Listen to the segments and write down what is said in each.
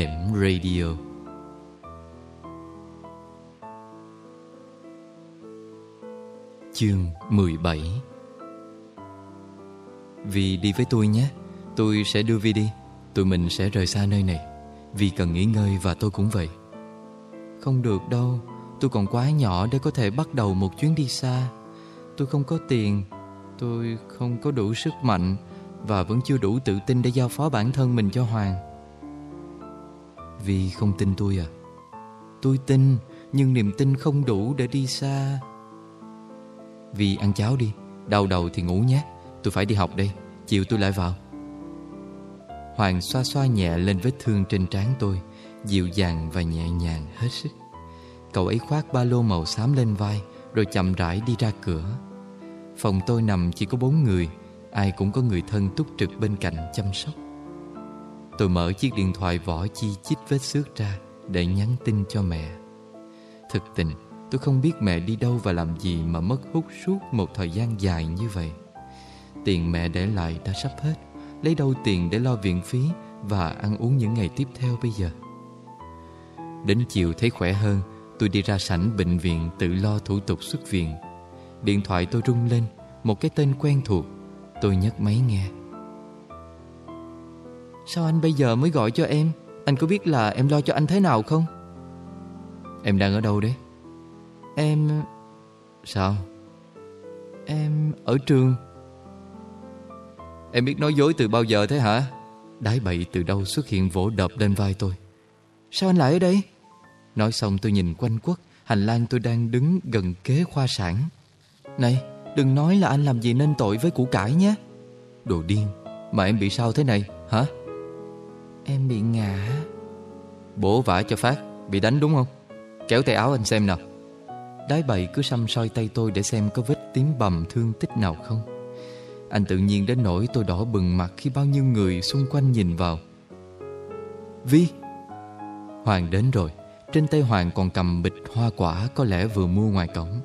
Hẻm Radio. Chương 17 Vì đi với tôi nhé, Tôi sẽ đưa Vi đi, Tụi mình sẽ rời xa nơi này. Vì cần nghỉ ngơi và tôi cũng vậy. Không được đâu, Tôi còn quá nhỏ để có thể bắt đầu một chuyến đi xa. Tôi không có tiền, Tôi không có đủ sức mạnh Và vẫn chưa đủ tự tin để giao phó bản thân mình cho Hoàng. Vì không tin tôi à? Tôi tin, Nhưng niềm tin không đủ để đi xa. Vì ăn cháo đi, Đau đầu thì ngủ nhé. Tôi phải đi học đây, Chiều tôi lại vào. Hoàng xoa xoa nhẹ lên vết thương trên trán tôi, Dịu dàng và nhẹ nhàng hết sức. Cậu ấy khoác ba lô màu xám lên vai, Rồi chậm rãi đi ra cửa. Phòng tôi nằm chỉ có bốn người, Ai cũng có người thân túc trực bên cạnh chăm sóc. Tôi mở chiếc điện thoại vỏ chi chít vết xước ra Để nhắn tin cho mẹ. Thực tình, tôi không biết mẹ đi đâu và làm gì Mà mất hút suốt một thời gian dài như vậy. Tiền mẹ để lại đã sắp hết, Lấy đâu tiền để lo viện phí Và ăn uống những ngày tiếp theo bây giờ? Đến chiều thấy khỏe hơn, Tôi đi ra sảnh bệnh viện tự lo thủ tục xuất viện. Điện thoại tôi rung lên, Một cái tên quen thuộc, Tôi nhấc máy nghe. Sao anh bây giờ mới gọi cho em? Anh có biết là em lo cho anh thế nào không? Em đang ở đâu đấy? Em, Sao? Em ở trường. Em biết nói dối từ bao giờ thế hả? Đái bậy từ đâu xuất hiện vỗ đập lên vai tôi. Sao anh lại ở đây? Nói xong tôi nhìn quanh quất, Hành lang tôi đang đứng gần kế khoa sản. Này, đừng nói là anh làm gì nên tội với củ cải nhé. Đồ điên, Mà em bị sao thế này, hả? Em bị ngã. Bố vả cho phát Bị đánh đúng không? Kéo tay áo anh xem nào. Đái bậy cứ xăm soi tay tôi để xem có vết tím bầm thương tích nào không. Anh tự nhiên đến nỗi tôi đỏ bừng mặt khi bao nhiêu người xung quanh nhìn vào. Vi! Hoàng đến rồi. Trên tay Hoàng còn cầm bịch hoa quả có lẽ vừa mua ngoài cổng.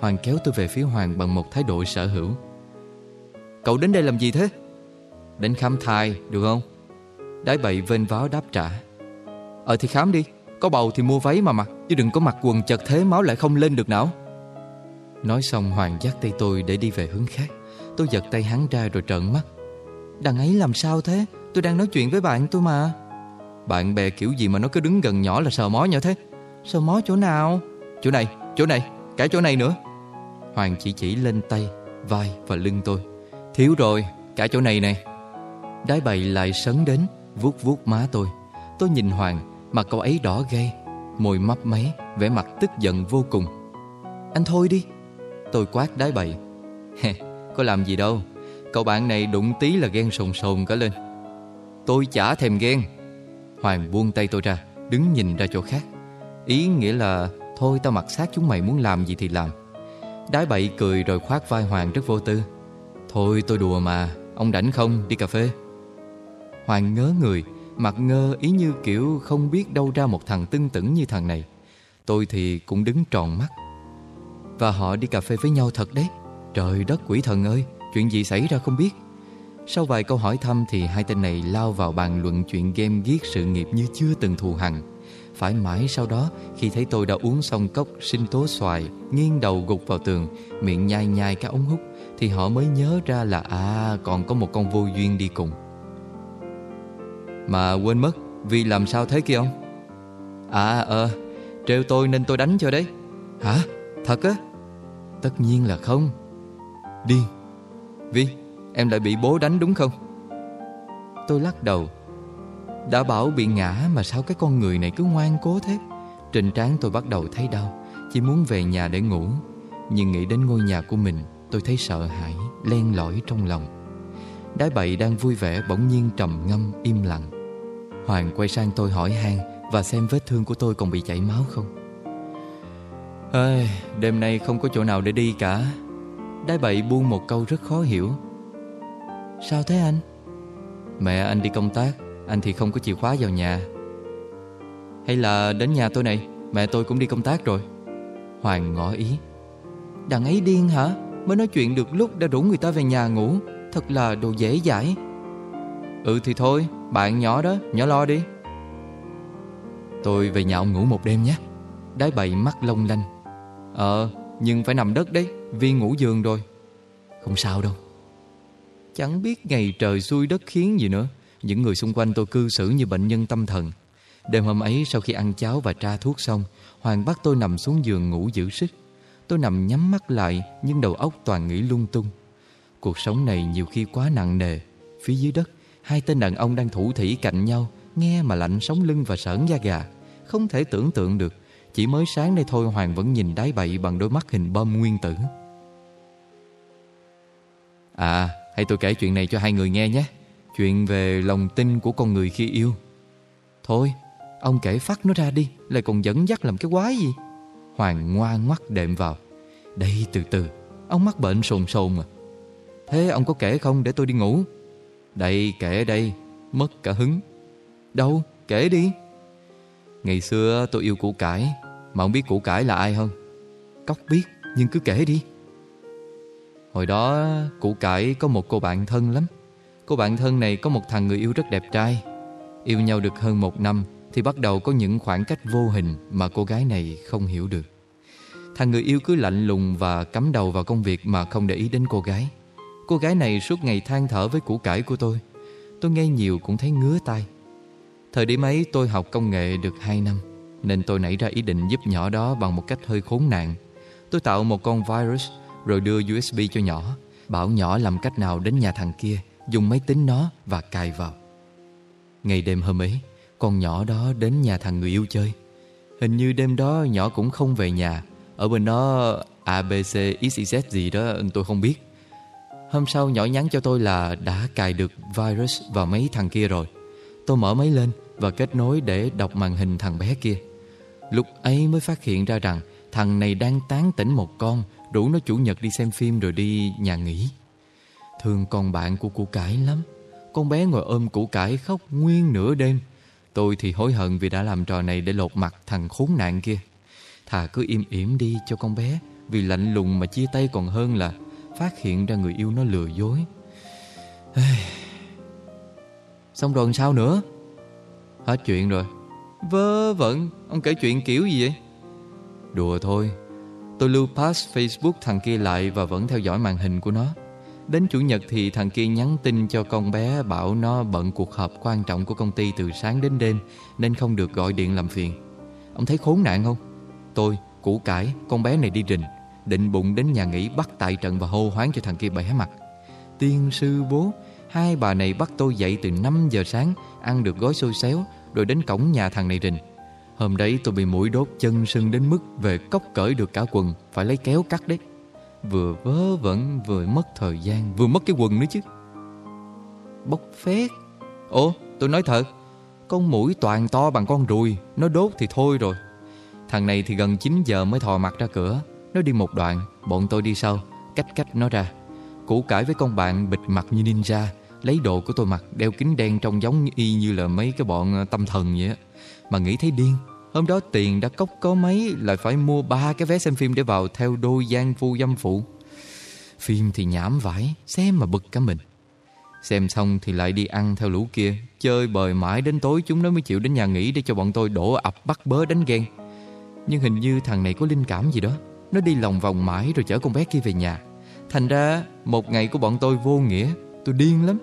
Hoàng kéo tôi về phía Hoàng bằng một thái độ sở hữu. Cậu đến đây làm gì thế? Đến khám thai, được không? Đái bậy vênh váo đáp trả. Ờ thì khám đi. Có bầu thì mua váy mà mặc Chứ đừng có mặc quần chật thế máu lại không lên được não. Nói xong Hoàng dắt tay tôi để đi về hướng khác. Tôi giật tay hắn ra rồi trợn mắt. Đằng ấy làm sao thế? Tôi đang nói chuyện với bạn tôi mà. Bạn bè kiểu gì mà nó cứ đứng gần nhỏ là sờ mó nhỏ thế? Sờ mó chỗ nào? Chỗ này, chỗ này, cả chỗ này nữa. Hoàng chỉ chỉ lên tay, vai và lưng tôi. Thiếu rồi, cả chỗ này này Đái bày lại sấn đến vuốt vuốt má tôi. Tôi nhìn Hoàng, mà cậu ấy đỏ gay Môi mấp máy, vẻ mặt tức giận vô cùng. Anh thôi đi. Tôi quát đái bậy. Có làm gì đâu. Cậu bạn này đụng tí là ghen sồn sồn cả lên. Tôi chả thèm ghen. Hoàng buông tay tôi ra, Đứng nhìn ra chỗ khác. Ý nghĩa là, Thôi tao mặc sát chúng mày muốn làm gì thì làm. Đái bậy cười rồi khoát vai Hoàng rất vô tư. Thôi tôi đùa mà, Ông rảnh không, đi cà phê? Hoàng ngớ người, Mặt ngơ ý như kiểu không biết đâu ra một thằng tưng tửng như thằng này. Tôi thì cũng đứng tròn mắt. Và họ đi cà phê với nhau thật đấy. Trời đất quỷ thần ơi, Chuyện gì xảy ra không biết. Sau vài câu hỏi thăm thì hai tên này lao vào bàn luận chuyện game giết sự nghiệp như chưa từng thù hằn. Phải mãi sau đó, khi thấy tôi đã uống xong cốc sinh tố xoài, Nghiêng đầu gục vào tường, Miệng nhai nhai cái ống hút, Thì họ mới nhớ ra là à còn có một con vô duyên đi cùng. Mà quên mất Vi làm sao thế kia ông? À ờ Trêu tôi nên tôi đánh cho đấy. Hả? Thật á? Tất nhiên là không. Điên Vi, em lại bị bố đánh đúng không? Tôi lắc đầu. Đã bảo bị ngã mà sao cái con người này cứ ngoan cố thế? Trên trán tôi bắt đầu thấy đau, Chỉ muốn về nhà để ngủ. Nhưng nghĩ đến ngôi nhà của mình, Tôi thấy sợ hãi, Len lỏi trong lòng. Đái bậy đang vui vẻ, bỗng nhiên trầm ngâm, im lặng. Hoàng quay sang tôi hỏi han Và xem vết thương của tôi còn bị chảy máu không. Ê, Đêm nay không có chỗ nào để đi cả. Đái bậy buông một câu rất khó hiểu. Sao thế anh? Mẹ anh đi công tác Anh thì không có chìa khóa vào nhà. Hay là đến nhà tôi này Mẹ tôi cũng đi công tác rồi. Hoàng ngỏ ý. Đằng ấy điên hả? Mới nói chuyện được lúc đã rủ người ta về nhà ngủ. Thật là đồ dễ dãi. Ừ thì thôi Bạn nhỏ đó, nhỏ lo đi. Tôi về nhà ông ngủ một đêm nhé. Đái bậy mắt long lanh. Ờ nhưng phải nằm đất đấy viên ngủ giường rồi. Không sao đâu. Chẳng biết ngày trời xuôi đất khiến gì nữa. Những người xung quanh tôi cư xử như bệnh nhân tâm thần. Đêm hôm ấy sau khi ăn cháo và tra thuốc xong Hoàng bắt tôi nằm xuống giường ngủ giữ sức. Tôi nằm nhắm mắt lại Nhưng đầu óc toàn nghĩ lung tung. Cuộc sống này nhiều khi quá nặng nề Phía dưới đất. Hai tên đàn ông đang thủ thỉ cạnh nhau, Nghe mà lạnh sống lưng và sởn da gà. Không thể tưởng tượng được, Chỉ mới sáng nay thôi Hoàng vẫn nhìn đáy bậy Bằng đôi mắt hình bom nguyên tử. À hay tôi kể chuyện này cho hai người nghe nhé. Chuyện về lòng tin của con người khi yêu. Thôi, Ông kể phát nó ra đi, Lại còn dẫn dắt làm cái quái gì? Hoàng ngoan ngoắt đệm vào. Đây, từ từ, Ông mắc bệnh sồn sồn mà Thế ông có kể không để tôi đi ngủ? Đây kể đây, Mất cả hứng. Đâu, kể đi. Ngày xưa tôi yêu củ cải, Mà ông biết củ cải là ai không? Cóc biết, nhưng cứ kể đi. Hồi đó, củ cải có một cô bạn thân lắm. Cô bạn thân này có một thằng người yêu rất đẹp trai. Yêu nhau được hơn một năm, Thì bắt đầu có những khoảng cách vô hình Mà cô gái này không hiểu được. Thằng người yêu cứ lạnh lùng và cắm đầu vào công việc Mà không để ý đến cô gái. Cô gái này suốt ngày than thở với củ cải của tôi. Tôi nghe nhiều cũng thấy ngứa tai. Thời điểm ấy, tôi học công nghệ được 2 năm, Nên tôi nảy ra ý định giúp nhỏ đó bằng một cách hơi khốn nạn. Tôi tạo một con virus, Rồi đưa USB cho nhỏ, Bảo nhỏ làm cách nào đến nhà thằng kia, Dùng máy tính nó và cài vào. Ngày đêm hôm ấy, Con nhỏ đó đến nhà thằng người yêu chơi. Hình như đêm đó nhỏ cũng không về nhà. Ở bên đó ABC XYZ gì đó, tôi không biết. Hôm sau nhỏ nhắn cho tôi là đã cài được virus vào mấy thằng kia rồi. Tôi mở máy lên và kết nối để đọc màn hình thằng bé kia. Lúc ấy mới phát hiện ra rằng Thằng này đang tán tỉnh một con, Rủ nó chủ nhật đi xem phim rồi đi nhà nghỉ. Thương con bạn của củ cải lắm. Con bé ngồi ôm củ cải khóc nguyên nửa đêm. Tôi thì hối hận vì đã làm trò này để lột mặt thằng khốn nạn kia. Thà cứ im ỉm đi cho con bé, Vì lạnh lùng mà chia tay còn hơn là Phát hiện ra người yêu nó lừa dối. Xong rồi sao nữa? Hết chuyện rồi. Vớ vẩn Ông kể chuyện kiểu gì vậy? Đùa thôi. Tôi lưu pass Facebook thằng kia lại Và vẫn theo dõi màn hình của nó. Đến Chủ nhật thì thằng kia nhắn tin cho con bé Bảo nó bận cuộc họp quan trọng của công ty Từ sáng đến đêm Nên không được gọi điện làm phiền. Ông thấy khốn nạn không? Tôi, củ cải, con bé này đi rình. Định bụng đến nhà nghỉ bắt tại trận Và hô hoáng cho thằng kia bẻ mặt. Tiên sư bố, Hai bà này bắt tôi dậy từ 5 giờ sáng, Ăn được gói xôi xéo, Rồi đến cổng nhà thằng này rình. Hôm đấy tôi bị mũi đốt chân sưng đến mức Về cốc cởi được cả quần, Phải lấy kéo cắt đấy. Vừa vớ vẩn vừa mất thời gian, Vừa mất cái quần nữa chứ. Bốc phét. Ồ, tôi nói thật, Con mũi toàn to bằng con ruồi, Nó đốt thì thôi rồi. Thằng này thì gần 9 giờ mới thò mặt ra cửa. Nó đi một đoạn, Bọn tôi đi sau. Cách cách nó ra. Củ cải với con bạn bịt mặt như ninja, Lấy đồ của tôi mặc, Đeo kính đen trông giống y như là mấy cái bọn ờ, tâm thần vậy á. Mà nghĩ thấy điên, Hôm đó tiền đã cốc có mấy, Lại phải mua ba cái vé xem phim để vào Theo đôi gian phu dâm phụ. Phim thì nhảm vải Xem mà bực cả mình. Xem xong thì lại đi ăn theo lũ kia, Chơi bời mãi đến tối chúng nó mới chịu đến nhà nghỉ Để cho bọn tôi đổ ập bắt bớ đánh ghen. Nhưng hình như thằng này có linh cảm gì đó. Nó đi lòng vòng mãi rồi chở con bé kia về nhà. Thành ra, một ngày của bọn tôi vô nghĩa, Tôi điên lắm.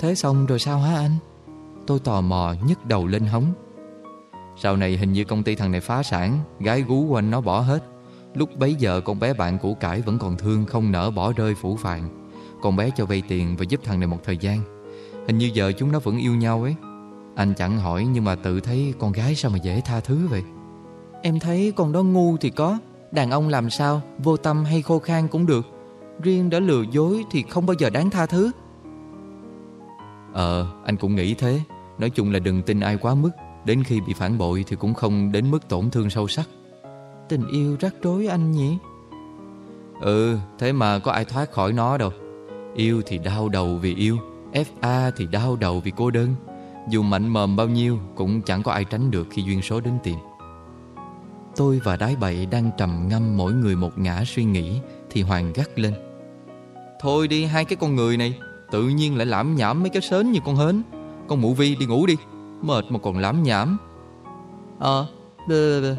Thế xong rồi sao hả anh? Tôi tò mò nhức đầu lên hóng. Sau này hình như công ty thằng này phá sản, Gái gú anh nó bỏ hết. Lúc bấy giờ con bé bạn cũ cải vẫn còn thương, Không nỡ bỏ rơi phủ phàng. Con bé cho vay tiền và giúp thằng này một thời gian. Hình như giờ chúng nó vẫn yêu nhau ấy. Anh chẳng hỏi nhưng mà tự thấy Con gái sao mà dễ tha thứ vậy? Em thấy con đó ngu thì có Đàn ông làm sao Vô tâm hay khô khan cũng được. Riêng đã lừa dối thì không bao giờ đáng tha thứ. Ờ anh cũng nghĩ thế. Nói chung là đừng tin ai quá mức. Đến khi bị phản bội thì cũng không đến mức tổn thương sâu sắc. Tình yêu rắc rối anh nhỉ? Ừ thế mà có ai thoát khỏi nó đâu. Yêu thì đau đầu vì yêu FA thì đau đầu vì cô đơn. Dù mạnh mồm bao nhiêu Cũng chẳng có ai tránh được khi duyên số đến tìm Tôi và đái bậy đang trầm ngâm mỗi người một ngã suy nghĩ Thì Hoàng gắt lên. Thôi đi hai cái con người này Tự nhiên lại lãm nhảm mấy cái sến như con hến. Con mụ vi đi ngủ đi Mệt mà còn lãm nhảm. Ờ à,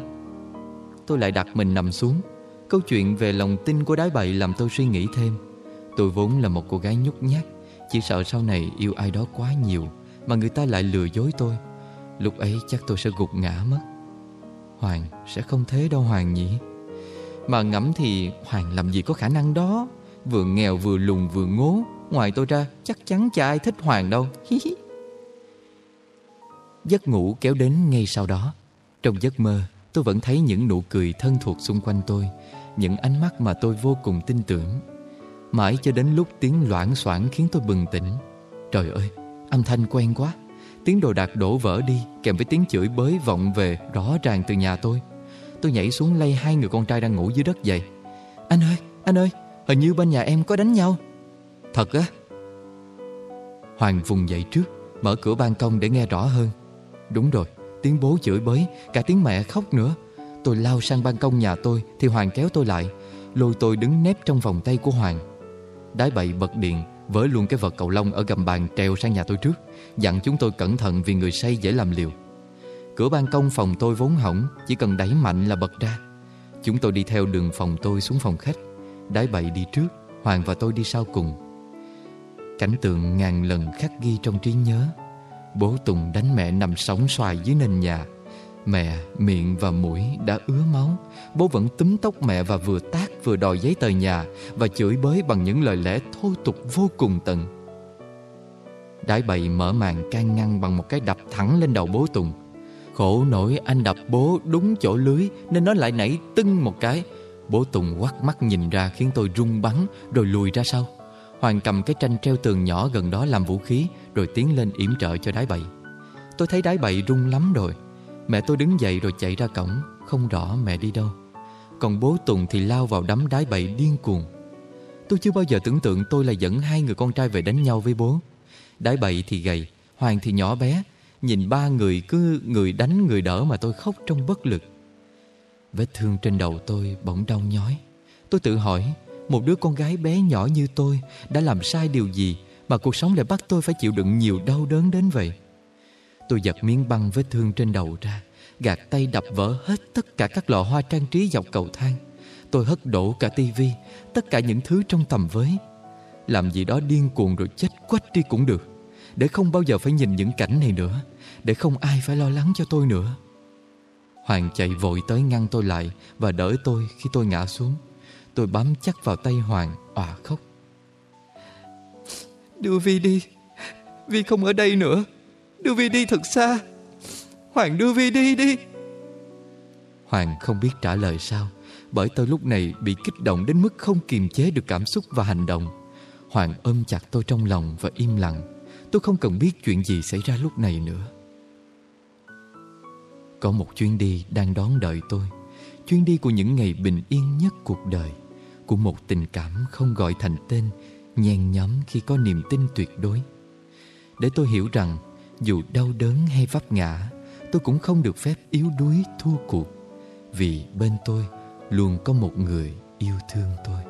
Tôi lại đặt mình nằm xuống. Câu chuyện về lòng tin của đái bậy làm tôi suy nghĩ thêm. Tôi vốn là một cô gái nhút nhát Chỉ sợ sau này yêu ai đó quá nhiều Mà người ta lại lừa dối tôi. Lúc ấy chắc tôi sẽ gục ngã mất. Hoàng sẽ không thế đâu Hoàng nhỉ. Mà ngẫm thì Hoàng làm gì có khả năng đó? Vừa nghèo vừa lùn vừa ngố. Ngoài tôi ra chắc chắn chả ai thích Hoàng đâu. Giấc ngủ kéo đến ngay sau đó. Trong giấc mơ tôi vẫn thấy những nụ cười thân thuộc xung quanh tôi Những ánh mắt mà tôi vô cùng tin tưởng. Mãi cho đến lúc tiếng loãng xoảng khiến tôi bừng tỉnh. Trời ơi, âm thanh quen quá. Tiếng đồ đạc đổ vỡ đi Kèm với tiếng chửi bới vọng về rõ ràng từ nhà tôi. Tôi nhảy xuống lay hai người con trai đang ngủ dưới đất dậy. Anh ơi, anh ơi Hình như bên nhà em có đánh nhau. Thật á? Hoàng vùng dậy trước Mở cửa ban công để nghe rõ hơn. Đúng rồi, tiếng bố chửi bới Cả tiếng mẹ khóc nữa. Tôi lao sang ban công nhà tôi Thì Hoàng kéo tôi lại Lôi tôi đứng nép trong vòng tay của Hoàng. Đái bậy bật điện Vỡ luôn cái vật cầu lông ở gầm bàn treo sang nhà tôi trước. Dặn chúng tôi cẩn thận vì người say dễ làm liều. Cửa ban công phòng tôi vốn hỏng Chỉ cần đẩy mạnh là bật ra. Chúng tôi đi theo đường phòng tôi xuống phòng khách Đái bậy đi trước Hoàng và tôi đi sau cùng. Cảnh tượng ngàn lần khắc ghi trong trí nhớ. Bố Tùng đánh mẹ nằm sóng xoài dưới nền nhà. Mẹ, miệng và mũi đã ứa máu. Bố vẫn túm tóc mẹ và vừa tác vừa đòi giấy tờ nhà Và chửi bới bằng những lời lẽ thô tục vô cùng tận. Đái bậy mở màn can ngăn bằng một cái đập thẳng lên đầu bố Tùng. Khổ nổi anh đập bố đúng chỗ lưới, Nên nó lại nảy tưng một cái. Bố Tùng quắt mắt nhìn ra khiến tôi run bắn, Rồi lùi ra sau. Hoàng cầm cái tranh treo tường nhỏ gần đó làm vũ khí, Rồi tiến lên yểm trợ cho đái bậy Tôi thấy đái bậy rung lắm rồi. Mẹ tôi đứng dậy rồi chạy ra cổng, Không rõ mẹ đi đâu. Còn bố Tùng thì lao vào đấm đái bậy điên cuồng. Tôi chưa bao giờ tưởng tượng tôi là dẫn hai người con trai về đánh nhau với bố đãi bậy thì gầy Hoàng thì nhỏ bé. Nhìn ba người cứ người đánh người đỡ mà tôi khóc trong bất lực. Vết thương trên đầu tôi bỗng đau nhói. Tôi tự hỏi, Một đứa con gái bé nhỏ như tôi Đã làm sai điều gì Mà cuộc sống lại bắt tôi phải chịu đựng nhiều đau đớn đến vậy? Tôi giật miếng băng vết thương trên đầu ra, Gạt tay đập vỡ hết tất cả các lọ hoa trang trí dọc cầu thang. Tôi hất đổ cả tivi, Tất cả những thứ trong tầm với. Làm gì đó điên cuồng rồi chết quách đi cũng được. Để không bao giờ phải nhìn những cảnh này nữa. Để không ai phải lo lắng cho tôi nữa. Hoàng chạy vội tới ngăn tôi lại Và đỡ tôi khi tôi ngã xuống. Tôi bám chắc vào tay Hoàng, òa khóc. Đưa Vi đi. Vi không ở đây nữa. Đưa Vi đi thật xa. Hoàng đưa Vi đi đi. Hoàng không biết trả lời sao, Bởi tôi lúc này bị kích động đến mức không kiềm chế được cảm xúc và hành động. Hoàng ôm chặt tôi trong lòng và im lặng. Tôi không cần biết chuyện gì xảy ra lúc này nữa. Có một chuyến đi đang đón đợi tôi. Chuyến đi của những ngày bình yên nhất cuộc đời, Của một tình cảm không gọi thành tên, Nhen nhóm khi có niềm tin tuyệt đối. Để tôi hiểu rằng, dù đau đớn hay vấp ngã, Tôi cũng không được phép yếu đuối thua cuộc, Vì bên tôi luôn có một người yêu thương tôi.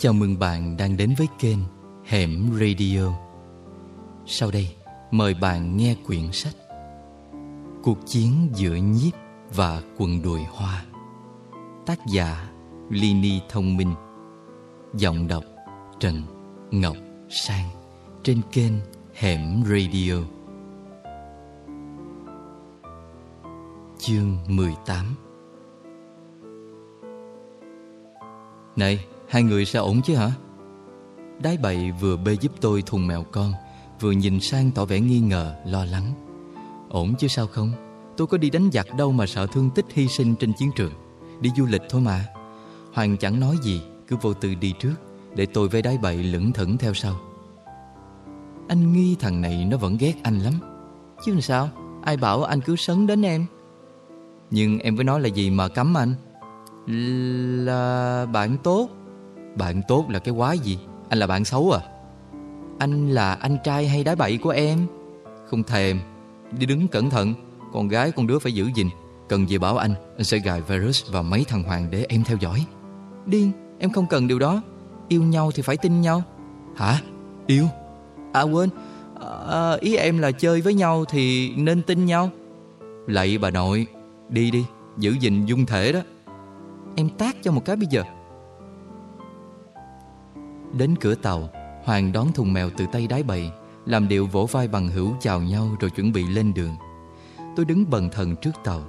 Chào mừng bạn đang đến với kênh Hẻm Radio. Sau đây, mời bạn nghe quyển sách Cuộc chiến giữa nhiếp và quần đùi hoa Tác giả Lini Thông Minh Giọng đọc Trần Ngọc Sang Trên kênh Hẻm Radio Chương 18 Này, Hai người sẽ ổn chứ hả? Đái bậy vừa bê giúp tôi thùng mèo con Vừa nhìn sang tỏ vẻ nghi ngờ, lo lắng. Ổn chứ sao không? Tôi có đi đánh giặc đâu mà sợ thương tích hy sinh trên chiến trường. Đi du lịch thôi mà. Hoàng chẳng nói gì Cứ vô tư đi trước Để tôi với đái bậy lững thững theo sau. Anh nghi thằng này nó vẫn ghét anh lắm. Chứ làm sao? Ai bảo anh cứ sấn đến em? Nhưng em với nói là gì mà cấm anh? Là bạn tốt. Bạn tốt là cái quái gì? Anh là bạn xấu à? Anh là anh trai hay đái bậy của em? Không thèm. Đi đứng cẩn thận. Con gái con đứa phải giữ gìn. Cần gì bảo anh Anh sẽ gài virus vào mấy thằng Hoàng để em theo dõi. Điên Em không cần điều đó. Yêu nhau thì phải tin nhau. Hả? Yêu? À quên. À, Ý em là chơi với nhau thì nên tin nhau. Lạy bà nội. Đi đi Giữ gìn dung thể đó. Em tác cho một cái bây giờ. Đến cửa tàu Hoàng đón thùng mèo từ tay đáy bầy Làm điệu vỗ vai bằng hữu chào nhau Rồi chuẩn bị lên đường. Tôi đứng bần thần trước tàu.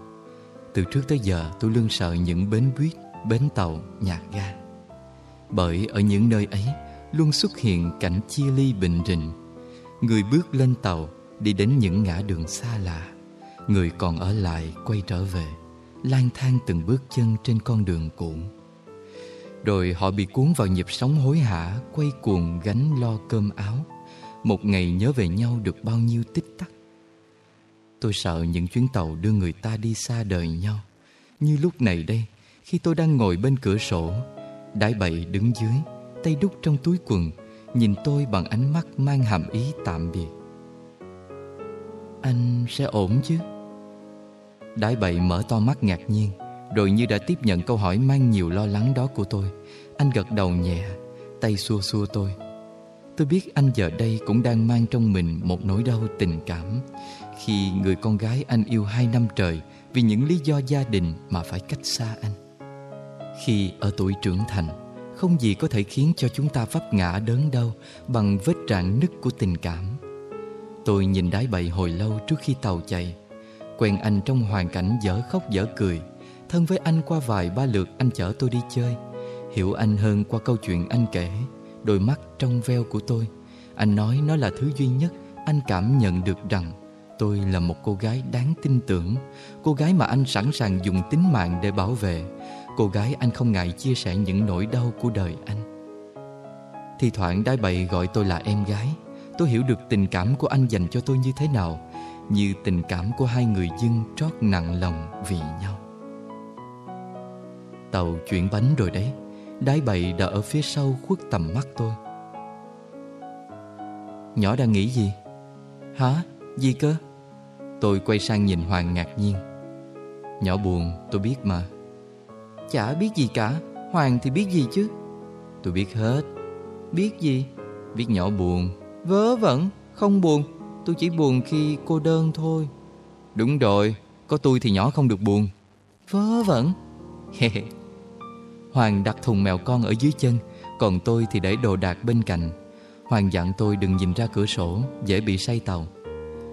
Từ trước tới giờ tôi luôn sợ những bến buýt Bến tàu, nhà ga. Bởi ở những nơi ấy Luôn xuất hiện cảnh chia ly bình rình. Người bước lên tàu Đi đến những ngã đường xa lạ. Người còn ở lại quay trở về lang thang từng bước chân trên con đường cũ. Rồi họ bị cuốn vào nhịp sống hối hả, Quay cuồng gánh lo cơm áo. Một ngày nhớ về nhau được bao nhiêu tích tắc. Tôi sợ những chuyến tàu đưa người ta đi xa đời nhau. Như lúc này đây, Khi tôi đang ngồi bên cửa sổ, Đái bậy đứng dưới, Tay đút trong túi quần, Nhìn tôi bằng ánh mắt mang hàm ý tạm biệt. Anh sẽ ổn chứ? Đái bậy mở to mắt ngạc nhiên. Rồi như đã tiếp nhận câu hỏi mang nhiều lo lắng đó của tôi. Anh gật đầu nhẹ, Tay xua xua tôi. Tôi biết anh giờ đây cũng đang mang trong mình một nỗi đau tình cảm. Khi người con gái anh yêu hai năm trời Vì những lý do gia đình mà phải cách xa anh. Khi ở tuổi trưởng thành, Không gì có thể khiến cho chúng ta vấp ngã đớn đau Bằng vết rạn nứt của tình cảm. Tôi nhìn đái bậy hồi lâu trước khi tàu chạy. Quen anh trong hoàn cảnh dở khóc dở cười Thân với anh qua vài ba lượt, anh chở tôi đi chơi. Hiểu anh hơn qua câu chuyện anh kể, Đôi mắt trong veo của tôi. Anh nói nó là thứ duy nhất Anh cảm nhận được rằng Tôi là một cô gái đáng tin tưởng, Cô gái mà anh sẵn sàng dùng tính mạng để bảo vệ. Cô gái anh không ngại chia sẻ những nỗi đau của đời anh. Thì thoảng đai bậy gọi tôi là em gái. Tôi hiểu được tình cảm của anh dành cho tôi như thế nào, Như tình cảm của hai người dưng trót nặng lòng vì nhau. Tàu chuyển bánh rồi đấy. Đái bậy đã ở phía sau khuất tầm mắt tôi. Nhỏ đang nghĩ gì? Hả? Gì cơ? Tôi quay sang nhìn Hoàng ngạc nhiên. Nhỏ buồn, tôi biết mà. Chả biết gì cả, Hoàng thì biết gì chứ? Tôi biết hết. Biết gì? Biết nhỏ buồn. Vớ vẩn, Không buồn. Tôi chỉ buồn khi cô đơn thôi. Đúng rồi, Có tôi thì nhỏ không được buồn. Vớ vẩn. Hoàng đặt thùng mèo con ở dưới chân, Còn tôi thì để đồ đạc bên cạnh. Hoàng dặn tôi đừng nhìn ra cửa sổ, Dễ bị say tàu.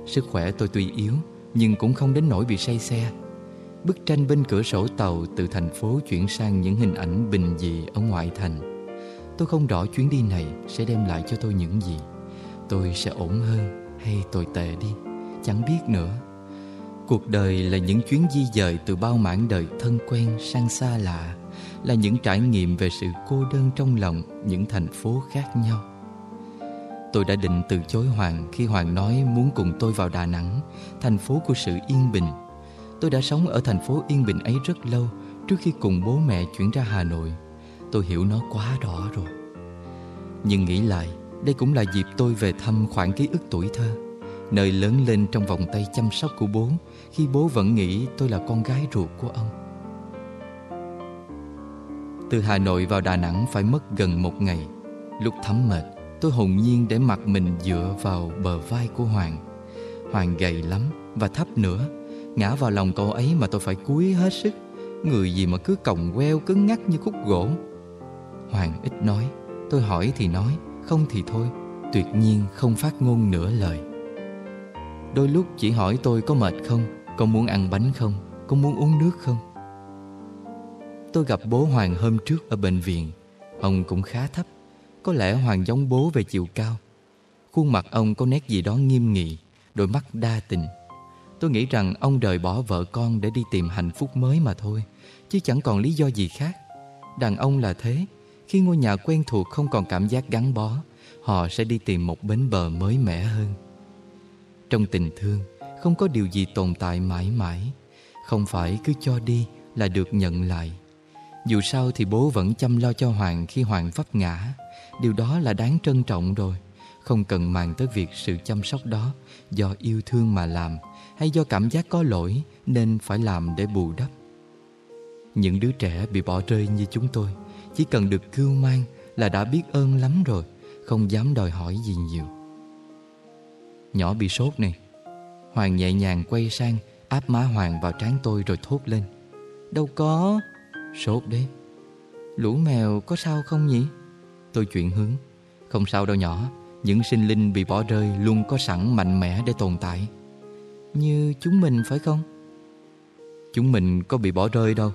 Sức khỏe tôi tuy yếu, Nhưng cũng không đến nỗi bị say xe. Bức tranh bên cửa sổ tàu Từ thành phố chuyển sang những hình ảnh bình dị Ở ngoại thành. Tôi không rõ chuyến đi này Sẽ đem lại cho tôi những gì. Tôi sẽ ổn hơn hay tồi tệ đi, Chẳng biết nữa. Cuộc đời là những chuyến di dời Từ bao mảng đời thân quen sang xa lạ là những trải nghiệm về sự cô đơn trong lòng những thành phố khác nhau. Tôi đã định từ chối Hoàng khi Hoàng nói muốn cùng tôi vào Đà Nẵng, thành phố của sự yên bình. Tôi đã sống ở thành phố yên bình ấy rất lâu trước khi cùng bố mẹ chuyển ra Hà Nội. Tôi hiểu nó quá rõ rồi. Nhưng nghĩ lại, đây cũng là dịp tôi về thăm khoảng ký ức tuổi thơ, nơi lớn lên trong vòng tay chăm sóc của bố khi bố vẫn nghĩ tôi là con gái ruột của ông. Từ Hà Nội vào Đà Nẵng phải mất gần một ngày. Lúc thấm mệt, Tôi hồn nhiên để mặt mình dựa vào bờ vai của Hoàng. Hoàng gầy lắm và thấp nữa. Ngã vào lòng cậu ấy mà tôi phải cúi hết sức. Người gì mà cứ còng queo cứng ngắc như khúc gỗ. Hoàng ít nói. Tôi hỏi thì nói. Không thì thôi. Tuyệt nhiên không phát ngôn nửa lời. Đôi lúc chỉ hỏi tôi có mệt không, Có muốn ăn bánh không, Có muốn uống nước không. Tôi gặp bố Hoàng hôm trước ở bệnh viện. Ông cũng khá thấp. Có lẽ Hoàng giống bố về chiều cao. Khuôn mặt ông có nét gì đó nghiêm nghị, Đôi mắt đa tình. Tôi nghĩ rằng ông đời bỏ vợ con Để đi tìm hạnh phúc mới mà thôi, Chứ chẳng còn lý do gì khác. Đàn ông là thế. Khi ngôi nhà quen thuộc không còn cảm giác gắn bó, Họ sẽ đi tìm một bến bờ mới mẻ hơn. Trong tình thương, Không có điều gì tồn tại mãi mãi. Không phải cứ cho đi là được nhận lại. Dù sao thì bố vẫn chăm lo cho Hoàng khi Hoàng vấp ngã. Điều đó là đáng trân trọng rồi. Không cần màng tới việc sự chăm sóc đó Do yêu thương mà làm Hay do cảm giác có lỗi Nên phải làm để bù đắp. Những đứa trẻ bị bỏ rơi như chúng tôi, Chỉ cần được cưu mang Là đã biết ơn lắm rồi, Không dám đòi hỏi gì nhiều. Nhỏ bị sốt này. Hoàng nhẹ nhàng quay sang Áp má Hoàng vào trán tôi rồi thốt lên. Đâu có Sốt đấy. Lũ mèo có sao không nhỉ? Tôi chuyển hướng. Không sao đâu nhỏ. Những sinh linh bị bỏ rơi Luôn có sẵn mạnh mẽ để tồn tại. Như chúng mình phải không? Chúng mình có bị bỏ rơi đâu.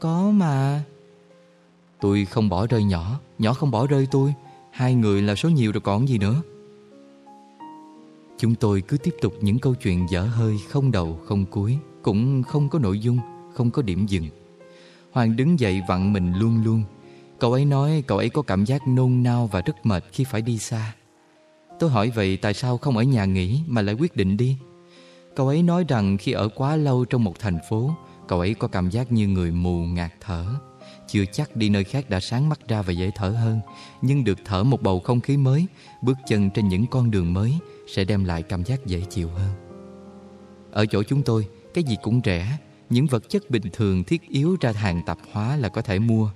Có mà. Tôi không bỏ rơi nhỏ. Nhỏ không bỏ rơi tôi. Hai người là số nhiều rồi còn gì nữa. Chúng tôi cứ tiếp tục những câu chuyện dở hơi, Không đầu, không cuối, Cũng không có nội dung, Không có điểm dừng. Hoàng đứng dậy vặn mình luôn luôn. Cậu ấy nói cậu ấy có cảm giác nôn nao và rất mệt khi phải đi xa. Tôi hỏi vậy tại sao không ở nhà nghỉ mà lại quyết định đi? Cậu ấy nói rằng khi ở quá lâu trong một thành phố, Cậu ấy có cảm giác như người mù ngạt thở. Chưa chắc đi nơi khác đã sáng mắt ra và dễ thở hơn, Nhưng được thở một bầu không khí mới, Bước chân trên những con đường mới Sẽ đem lại cảm giác dễ chịu hơn. Ở chỗ chúng tôi, Cái gì cũng rẻ những vật chất bình thường thiết yếu ra hàng tạp hóa là có thể mua.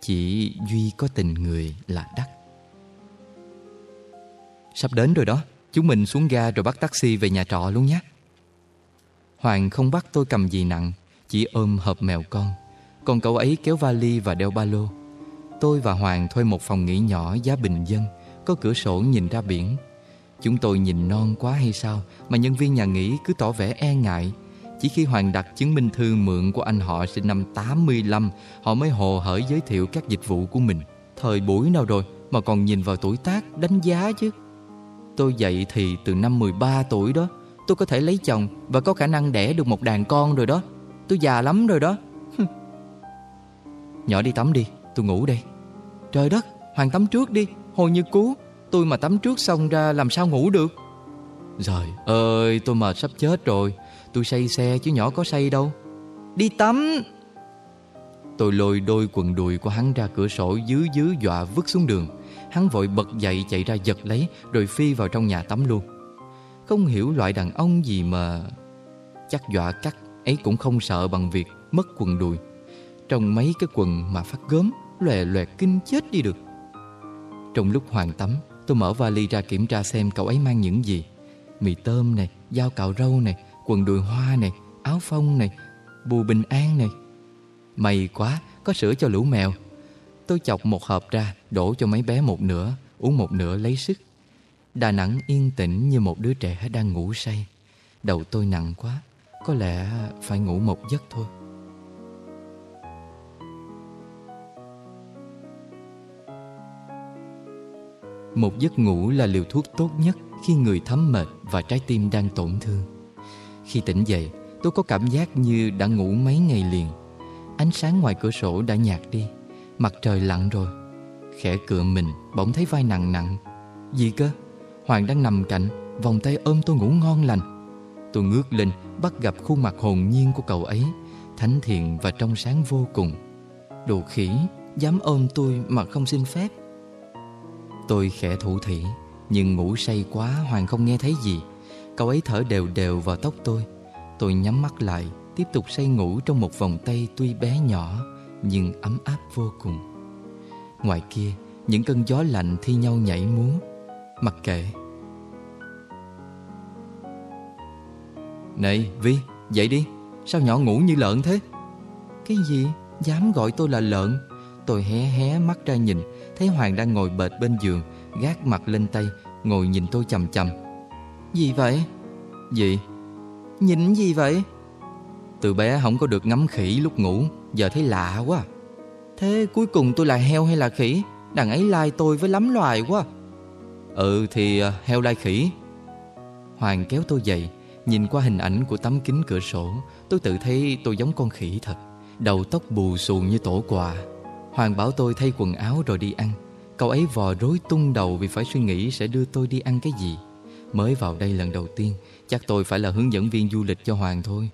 Chỉ duy có tình người là đắt. Sắp đến rồi đó. Chúng mình xuống ga rồi bắt taxi về nhà trọ luôn nhé. Hoàng không bắt tôi cầm gì nặng, Chỉ ôm hộp mèo con. Còn cậu ấy kéo vali và đeo ba lô. Tôi và Hoàng thuê một phòng nghỉ nhỏ giá bình dân, Có cửa sổ nhìn ra biển. Chúng tôi nhìn non quá hay sao Mà nhân viên nhà nghỉ cứ tỏ vẻ e ngại chỉ khi Hoàng đặt chứng minh thư mượn của anh họ sinh năm 85 Họ mới hồ hởi giới thiệu các dịch vụ của mình. Thời buổi nào rồi mà còn nhìn vào tuổi tác đánh giá chứ? Tôi dậy thì từ năm 13 tuổi đó Tôi có thể lấy chồng và có khả năng đẻ được một đàn con rồi đó. Tôi già lắm rồi đó. Nhỏ đi tắm đi, tôi ngủ đây. Trời đất, Hoàng tắm trước đi, hồi như cú Tôi mà tắm trước xong ra làm sao ngủ được? Trời ơi, tôi mệt sắp chết rồi. Tôi say xe chứ nhỏ có say đâu. Đi tắm. Tôi lôi đôi quần đùi của hắn ra cửa sổ Dứ dứ dọa vứt xuống đường. Hắn vội bật dậy chạy ra giật lấy Rồi phi vào trong nhà tắm luôn. Không hiểu loại đàn ông gì mà Chắc dọa cắt Ấy cũng không sợ bằng việc mất quần đùi. Trong mấy cái quần mà phát gớm Lòe lòe kinh chết đi được. Trong lúc hoàng tắm Tôi mở vali ra kiểm tra xem cậu ấy mang những gì. Mì tôm này, dao cạo râu này quần đùi hoa này, áo phông này, bù bình an này. May quá, có sữa cho lũ mèo. Tôi chọc một hộp ra, đổ cho mấy bé một nửa, uống một nửa lấy sức. Đà Nẵng yên tĩnh như một đứa trẻ đang ngủ say. Đầu tôi nặng quá, có lẽ phải ngủ một giấc thôi. Một giấc ngủ là liều thuốc tốt nhất khi người thấm mệt và trái tim đang tổn thương. Khi tỉnh dậy, Tôi có cảm giác như đã ngủ mấy ngày liền. Ánh sáng ngoài cửa sổ đã nhạt đi, Mặt trời lặn rồi. Khẽ cựa mình, bỗng thấy vai nặng nặng. Gì cơ? Hoàng đang nằm cạnh, Vòng tay ôm tôi ngủ ngon lành. Tôi ngước lên, bắt gặp khuôn mặt hồn nhiên của cậu ấy, Thánh thiện và trong sáng vô cùng. Đồ khỉ, Dám ôm tôi mà không xin phép. Tôi khẽ thủ thỉ. Nhưng ngủ say quá, Hoàng không nghe thấy gì. Cậu ấy thở đều đều vào tóc tôi. Tôi nhắm mắt lại, Tiếp tục say ngủ trong một vòng tay tuy bé nhỏ, Nhưng ấm áp vô cùng. Ngoài kia, Những cơn gió lạnh thi nhau nhảy múa. Mặc kệ. Này, Vi, Dậy đi. Sao nhỏ ngủ như lợn thế? Cái gì? Dám gọi tôi là lợn? Tôi hé hé mắt ra nhìn, Thấy Hoàng đang ngồi bệt bên giường, Gác mặt lên tay, Ngồi nhìn tôi chầm chầm gì vậy? Gì? Nhìn gì vậy? Từ bé không có được ngắm khỉ lúc ngủ, Giờ thấy lạ quá Thế cuối cùng tôi là heo hay là khỉ? Đằng ấy lai tôi với lắm loài quá Ừ thì ờ, heo lai khỉ Hoàng kéo tôi dậy, Nhìn qua hình ảnh của tấm kính cửa sổ, Tôi tự thấy tôi giống con khỉ thật, Đầu tóc bù xù như tổ quà Hoàng bảo tôi thay quần áo rồi đi ăn. Cậu ấy vò rối tung đầu vì phải suy nghĩ sẽ đưa tôi đi ăn cái gì. Mới vào đây lần đầu tiên Chắc tôi phải là hướng dẫn viên du lịch cho Hoàng thôi.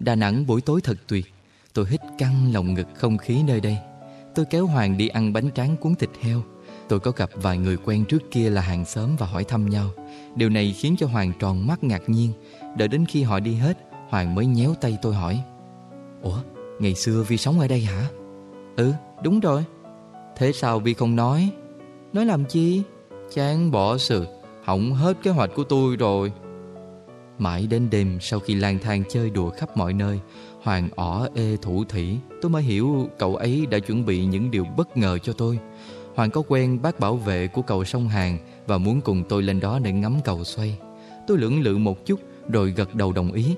Đà Nẵng buổi tối thật tuyệt. Tôi hít căng lòng ngực không khí nơi đây. Tôi kéo Hoàng đi ăn bánh tráng cuốn thịt heo. Tôi có gặp vài người quen trước kia là hàng xóm và hỏi thăm nhau. Điều này khiến cho Hoàng tròn mắt ngạc nhiên. Đợi đến khi họ đi hết Hoàng mới nhéo tay tôi hỏi Ủa, ngày xưa Vi sống ở đây hả? Ừ, đúng rồi. Thế sao Vi không nói? Nói làm chi? Chán bỏ sự Hỏng hết kế hoạch của tôi rồi. Mãi đến đêm sau khi lang thang chơi đùa khắp mọi nơi Hoàng ỏ ê thủ thủy Tôi mới hiểu cậu ấy đã chuẩn bị những điều bất ngờ cho tôi. Hoàng có quen bác bảo vệ của cầu sông Hàn Và muốn cùng tôi lên đó để ngắm cầu xoay. Tôi lưỡng lự một chút Rồi gật đầu đồng ý.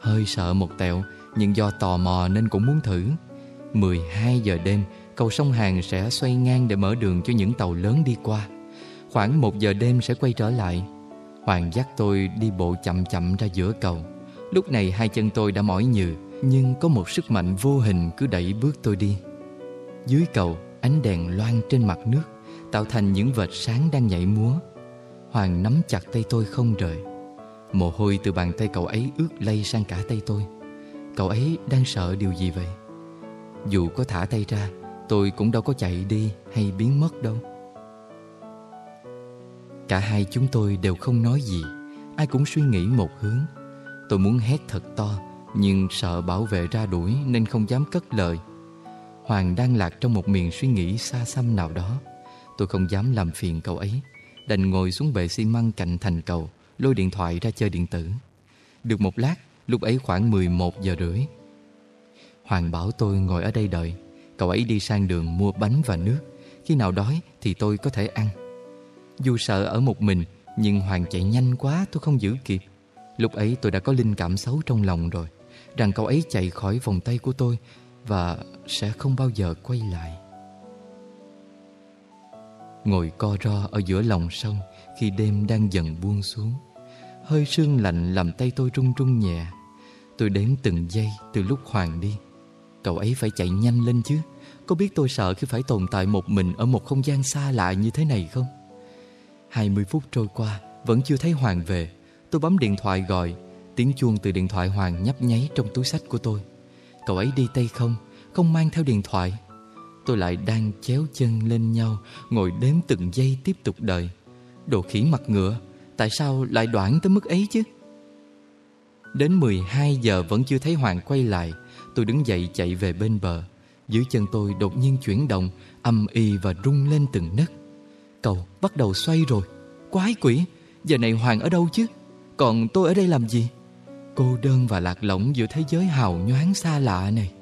Hơi sợ một tẹo Nhưng do tò mò nên cũng muốn thử. 12 giờ đêm, Cầu sông Hàn sẽ xoay ngang để mở đường cho những tàu lớn đi qua. Khoảng 1 giờ đêm sẽ quay trở lại. Hoàng dắt tôi đi bộ chậm chậm ra giữa cầu. Lúc này hai chân tôi đã mỏi nhừ, Nhưng có một sức mạnh vô hình cứ đẩy bước tôi đi. Dưới cầu, ánh đèn loan trên mặt nước, Tạo thành những vệt sáng đang nhảy múa. Hoàng nắm chặt tay tôi không rời. Mồ hôi từ bàn tay cậu ấy ướt lây sang cả tay tôi. Cậu ấy đang sợ điều gì vậy? Dù có thả tay ra, Tôi cũng đâu có chạy đi hay biến mất đâu. Cả hai chúng tôi đều không nói gì, Ai cũng suy nghĩ một hướng. Tôi muốn hét thật to, Nhưng sợ bảo vệ ra đuổi Nên không dám cất lời. Hoàng đang lạc trong một miền suy nghĩ xa xăm nào đó. Tôi không dám làm phiền cậu ấy, Đành ngồi xuống bệ xi măng cạnh thành cầu, Lôi điện thoại ra chơi điện tử. Được một lát, Lúc ấy khoảng 11 giờ rưỡi Hoàng bảo tôi ngồi ở đây đợi. Cậu ấy đi sang đường mua bánh và nước. Khi nào đói thì tôi có thể ăn. Dù sợ ở một mình, Nhưng Hoàng chạy nhanh quá tôi không giữ kịp. Lúc ấy tôi đã có linh cảm xấu trong lòng rồi, Rằng cậu ấy chạy khỏi vòng tay của tôi Và sẽ không bao giờ quay lại. Ngồi co ro ở giữa lòng sông Khi đêm đang dần buông xuống. Hơi sương lạnh làm tay tôi run run nhẹ. Tôi đếm từng giây từ lúc Hoàng đi. Cậu ấy phải chạy nhanh lên chứ. Có biết tôi sợ khi phải tồn tại một mình Ở một không gian xa lạ như thế này không? 20 phút trôi qua, Vẫn chưa thấy Hoàng về. Tôi bấm điện thoại gọi. Tiếng chuông từ điện thoại Hoàng nhấp nháy trong túi sách của tôi. Cậu ấy đi tay không Không mang theo điện thoại. Tôi lại đang chéo chân lên nhau, Ngồi đếm từng giây tiếp tục đợi. Đồ khỉ mặt ngựa, Tại sao lại đoạn tới mức ấy chứ? Đến 12 giờ vẫn chưa thấy Hoàng quay lại. Tôi đứng dậy chạy về bên bờ. Dưới chân tôi đột nhiên chuyển động, Âm y và rung lên từng nấc. Cầu bắt đầu xoay rồi. Quái quỷ, Giờ này Hoàng ở đâu chứ? Còn tôi ở đây làm gì? Cô đơn và lạc lõng giữa thế giới hào nhoáng xa lạ này.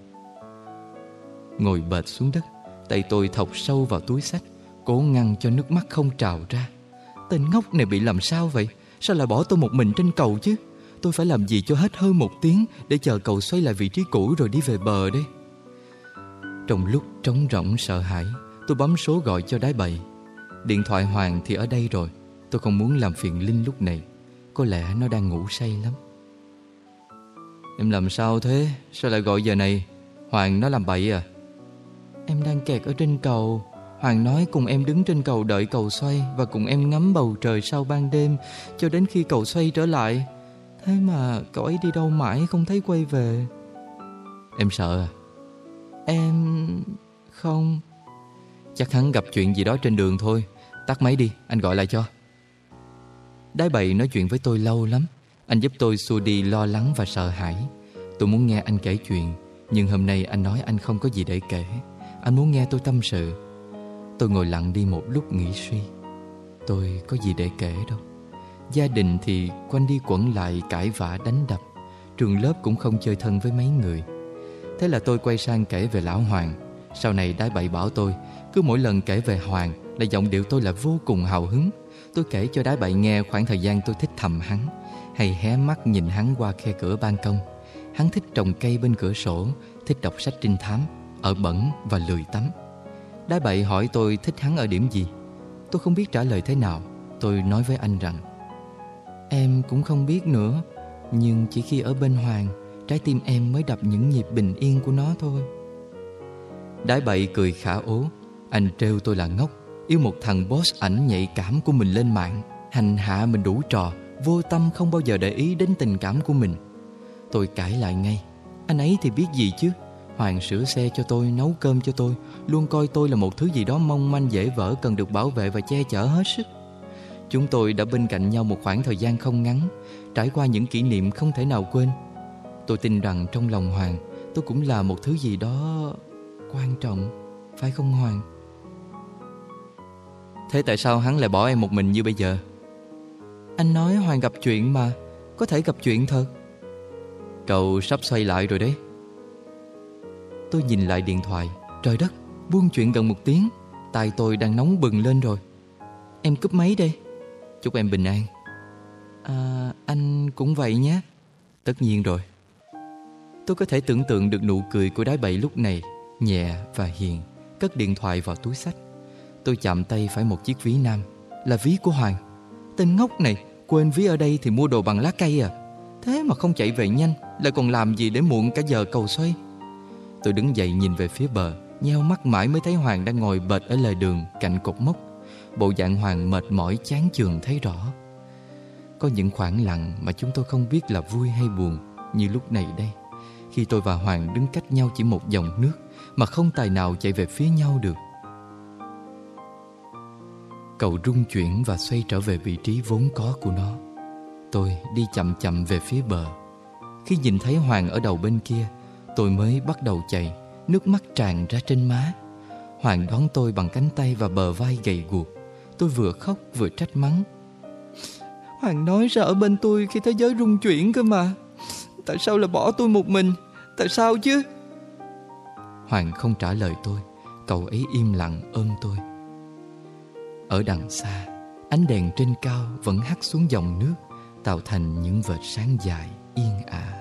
Ngồi bệt xuống đất, Tay tôi thọc sâu vào túi sách, Cố ngăn cho nước mắt không trào ra. Tên ngốc này bị làm sao vậy? Sao lại bỏ tôi một mình trên cầu chứ? Tôi phải làm gì cho hết hơn một tiếng Để chờ cầu xoay lại vị trí cũ rồi đi về bờ đây? Trong lúc trống rỗng sợ hãi, Tôi bấm số gọi cho đái bậy Điện thoại Hoàng thì ở đây rồi, Tôi không muốn làm phiền Linh lúc này. Có lẽ nó đang ngủ say lắm. Em làm sao thế? Sao lại gọi giờ này? Hoàng nó làm bậy à? Em đang kẹt ở trên cầu. Hoàng nói cùng em đứng trên cầu đợi cầu xoay Và cùng em ngắm bầu trời sau ban đêm Cho đến khi cầu xoay trở lại. Thế mà cậu ấy đi đâu mãi không thấy quay về? Em sợ à? Em... không. Chắc hắn gặp chuyện gì đó trên đường thôi. Tắt máy đi, anh gọi lại cho. Đái bậy nói chuyện với tôi lâu lắm. Anh giúp tôi xua đi lo lắng và sợ hãi. Tôi muốn nghe anh kể chuyện Nhưng hôm nay anh nói anh không có gì để kể. Anh muốn nghe tôi tâm sự. Tôi ngồi lặng đi một lúc nghĩ suy. Tôi có gì để kể đâu Gia đình thì quanh đi quẩn lại cãi vã đánh đập. Trường lớp cũng không chơi thân với mấy người. Thế là tôi quay sang kể về lão Hoàng. Sau này đái bậy bảo tôi, Cứ mỗi lần kể về Hoàng Là giọng điệu tôi là vô cùng hào hứng. Tôi kể cho đái bậy nghe khoảng thời gian tôi thích thầm hắn, Hay hé mắt nhìn hắn qua khe cửa ban công. Hắn thích trồng cây bên cửa sổ, Thích đọc sách trinh thám, Ở bẩn và lười tắm. Đái bậy hỏi tôi thích hắn ở điểm gì? Tôi không biết trả lời thế nào. Tôi nói với anh rằng Em cũng không biết nữa Nhưng chỉ khi ở bên Hoàng Trái tim em mới đập những nhịp bình yên của nó thôi. Đái bậy cười khả ố. Anh trêu tôi là ngốc Yêu một thằng boss ảnh nhạy cảm của mình lên mạng. Hành hạ mình đủ trò Vô tâm không bao giờ để ý đến tình cảm của mình. Tôi cãi lại ngay Anh ấy thì biết gì chứ? Hoàng sửa xe cho tôi, nấu cơm cho tôi Luôn coi tôi là một thứ gì đó mong manh dễ vỡ Cần được bảo vệ và che chở hết sức. Chúng tôi đã bên cạnh nhau một khoảng thời gian không ngắn Trải qua những kỷ niệm không thể nào quên. Tôi tin rằng trong lòng Hoàng Tôi cũng là một thứ gì đó quan trọng Phải không Hoàng? Thế tại sao hắn lại bỏ em một mình như bây giờ? Anh nói Hoàng gặp chuyện mà Có thể gặp chuyện thật. Cậu sắp xoay lại rồi đấy. Tôi nhìn lại điện thoại. Trời đất, buông chuyện gần một tiếng tay tôi đang nóng bừng lên rồi. Em cúp máy đây. Chúc em bình an. À, anh cũng vậy nhé. Tất nhiên rồi. Tôi có thể tưởng tượng được nụ cười của đái bậy lúc này Nhẹ và hiền. Cất điện thoại vào túi sách. Tôi chạm tay phải một chiếc ví nam. Là ví của Hoàng. Tên ngốc này Quên ví ở đây thì mua đồ bằng lá cây à? Thế mà không chạy về nhanh Lại còn làm gì để muộn cả giờ cầu xoay? Tôi đứng dậy nhìn về phía bờ Nheo mắt mãi mới thấy Hoàng đang ngồi bệt ở lề đường Cạnh cột mốc. Bộ dạng Hoàng mệt mỏi chán chường thấy rõ. Có những khoảng lặng mà chúng tôi không biết là vui hay buồn Như lúc này đây. Khi tôi và Hoàng đứng cách nhau chỉ một dòng nước Mà không tài nào chạy về phía nhau được. Cầu rung chuyển và xoay trở về vị trí vốn có của nó. Tôi đi chậm chậm về phía bờ. Khi nhìn thấy Hoàng ở đầu bên kia, Tôi mới bắt đầu chạy, Nước mắt tràn ra trên má. Hoàng đón tôi bằng cánh tay và bờ vai gầy guộc. Tôi vừa khóc vừa trách mắng. Hoàng nói ra ở bên tôi khi thế giới rung chuyển cơ mà. Tại sao lại bỏ tôi một mình? Tại sao chứ? Hoàng không trả lời tôi. Cậu ấy im lặng ôm tôi. Ở đằng xa, Ánh đèn trên cao vẫn hắt xuống dòng nước, Tạo thành những vệt sáng dài, yên ả.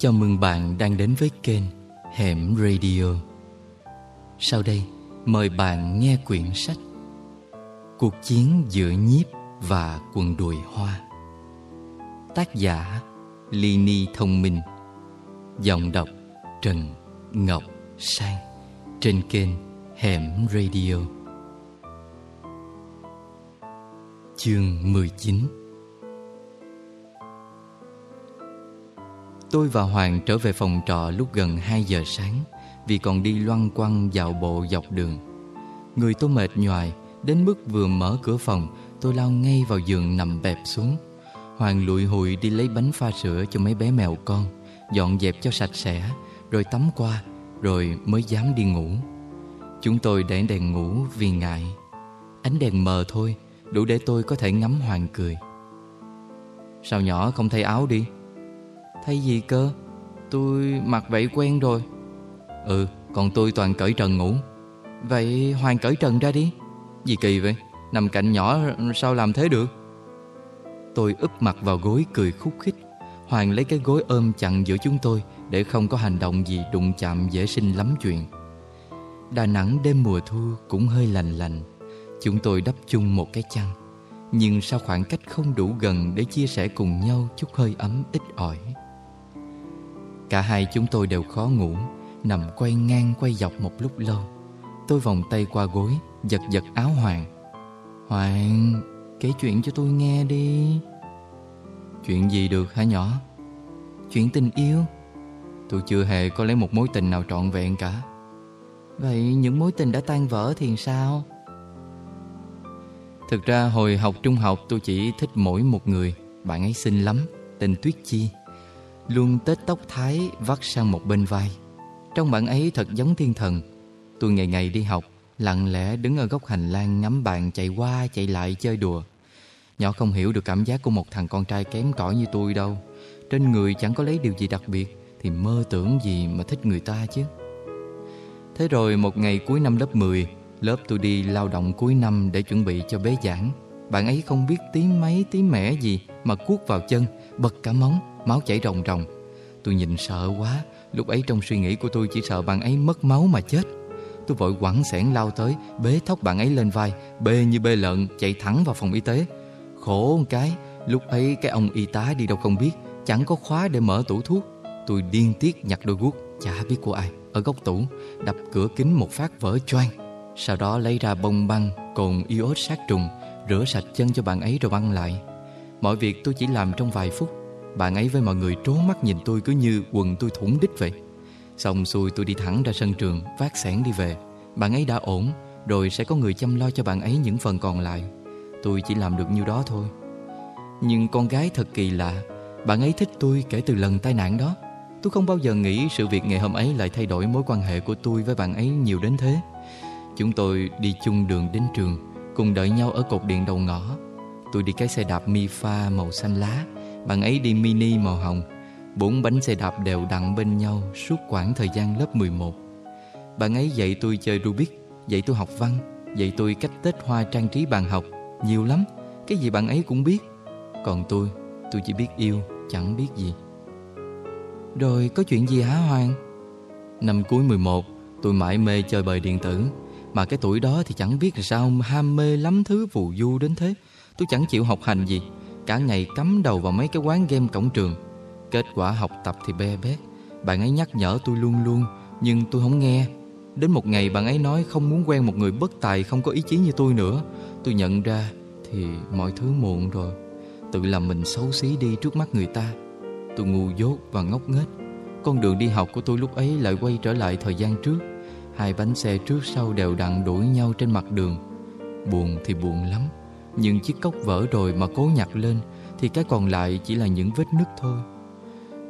Chào mừng bạn đang đến với kênh Hẻm Radio. Sau đây, mời bạn nghe quyển sách Cuộc chiến giữa nhiếp và quần đùi hoa. Tác giả Lini Thông Minh. Giọng đọc Trần Ngọc Sang. Trên kênh Hẻm Radio. Chương 19 Tôi và Hoàng trở về phòng trọ lúc gần 2 giờ sáng Vì còn đi loăng quăng dạo bộ dọc đường. Người tôi mệt nhoài, Đến mức vừa mở cửa phòng, Tôi lao ngay vào giường nằm bẹp xuống. Hoàng lụi hụi đi lấy bánh pha sữa cho mấy bé mèo con, Dọn dẹp cho sạch sẽ, Rồi tắm qua, Rồi mới dám đi ngủ. Chúng tôi để đèn ngủ vì ngại. Ánh đèn mờ thôi, Đủ để tôi có thể ngắm Hoàng cười. Sao nhỏ không thay áo đi? Thay gì cơ? Tôi mặc vậy quen rồi. Ừ còn tôi toàn cởi trần ngủ. Vậy Hoàng cởi trần ra đi. Gì kỳ vậy? Nằm cạnh nhỏ sao làm thế được? Tôi úp mặt vào gối cười khúc khích. Hoàng lấy cái gối ôm chặn giữa chúng tôi Để không có hành động gì đụng chạm dễ sinh lắm chuyện. Đà Nẵng đêm mùa thu cũng hơi lành lành. Chúng tôi đắp chung một cái chăn. Nhưng sao khoảng cách không đủ gần Để chia sẻ cùng nhau chút hơi ấm ít ỏi Cả hai chúng tôi đều khó ngủ, Nằm quay ngang quay dọc một lúc lâu. Tôi vòng tay qua gối, Giật giật áo Hoàng. Hoàng, Kể chuyện cho tôi nghe đi. Chuyện gì được hả nhỏ? Chuyện tình yêu. Tôi chưa hề có lấy một mối tình nào trọn vẹn cả. Vậy những mối tình đã tan vỡ thì sao? Thực ra hồi học trung học tôi chỉ thích mỗi một người. Bạn ấy xinh lắm, Tên Tuyết Chi. Luôn tết tóc thái vắt sang một bên vai. Trong bạn ấy thật giống thiên thần. Tôi ngày ngày đi học Lặng lẽ đứng ở góc hành lang ngắm bạn chạy qua chạy lại chơi đùa. Nhỏ không hiểu được cảm giác của một thằng con trai kém cỏi như tôi đâu. Trên người chẳng có lấy điều gì đặc biệt Thì mơ tưởng gì mà thích người ta chứ. Thế rồi một ngày cuối năm lớp 10 Lớp tôi đi lao động cuối năm để chuẩn bị cho bế giảng. Bạn ấy không biết tí mấy tí mẻ gì Mà cuốc vào chân, bật cả móng, máu chảy ròng ròng. Tôi nhìn sợ quá, Lúc ấy trong suy nghĩ của tôi chỉ sợ bạn ấy mất máu mà chết. Tôi vội quẳng xẻng lao tới, Bế thóc bạn ấy lên vai, Bê như bê lợn, chạy thẳng vào phòng y tế. Khổ một cái, Lúc ấy cái ông y tá đi đâu không biết, Chẳng có khóa để mở tủ thuốc. Tôi điên tiết nhặt đôi guốc, Chả biết của ai, Ở góc tủ, Đập cửa kính một phát vỡ choang. Sau đó lấy ra bông băng, Cồn iốt sát trùng, Rửa sạch chân cho bạn ấy rồi băng lại. Mọi việc tôi chỉ làm trong vài phút bạn ấy với mọi người trố mắt nhìn tôi cứ như quần tôi thủng đích vậy. Xong xuôi tôi đi thẳng ra sân trường, Vác sẻn đi về. Bạn ấy đã ổn, Rồi sẽ có người chăm lo cho bạn ấy những phần còn lại. Tôi chỉ làm được nhiêu đó thôi. Nhưng con gái thật kỳ lạ, Bạn ấy thích tôi kể từ lần tai nạn đó. Tôi không bao giờ nghĩ sự việc ngày hôm ấy lại thay đổi mối quan hệ của tôi với bạn ấy nhiều đến thế. Chúng tôi đi chung đường đến trường, Cùng đợi nhau ở cột điện đầu ngõ. Tôi đi cái xe đạp mi pha màu xanh lá. Bạn ấy đi mini màu hồng. Bốn bánh xe đạp đều đặn bên nhau Suốt khoảng thời gian lớp 11 Bạn ấy dạy tôi chơi Rubik, Dạy tôi học văn, Dạy tôi cách tết hoa trang trí bàn học. Nhiều lắm, Cái gì bạn ấy cũng biết. Còn tôi Tôi chỉ biết yêu, Chẳng biết gì. Rồi có chuyện gì hả Hoàng? Năm cuối 11 Tôi mãi mê chơi bời điện tử. Mà cái tuổi đó thì chẳng biết là sao, Ham mê lắm thứ phù du đến thế. Tôi chẳng chịu học hành gì. Cả ngày cắm đầu vào mấy cái quán game cổng trường. Kết quả học tập thì be bét Bạn ấy nhắc nhở tôi luôn luôn, Nhưng tôi không nghe. Đến một ngày bạn ấy nói không muốn quen một người bất tài Không có ý chí như tôi nữa. Tôi nhận ra thì mọi thứ muộn rồi. Tự làm mình xấu xí đi trước mắt người ta. Tôi ngu dốt và ngốc nghếch. Con đường đi học của tôi lúc ấy lại quay trở lại thời gian trước. Hai bánh xe trước sau đều đặn đuổi nhau trên mặt đường. Buồn thì buồn lắm. Nhưng chiếc cốc vỡ rồi mà cố nhặt lên Thì cái còn lại chỉ là những vết nứt thôi.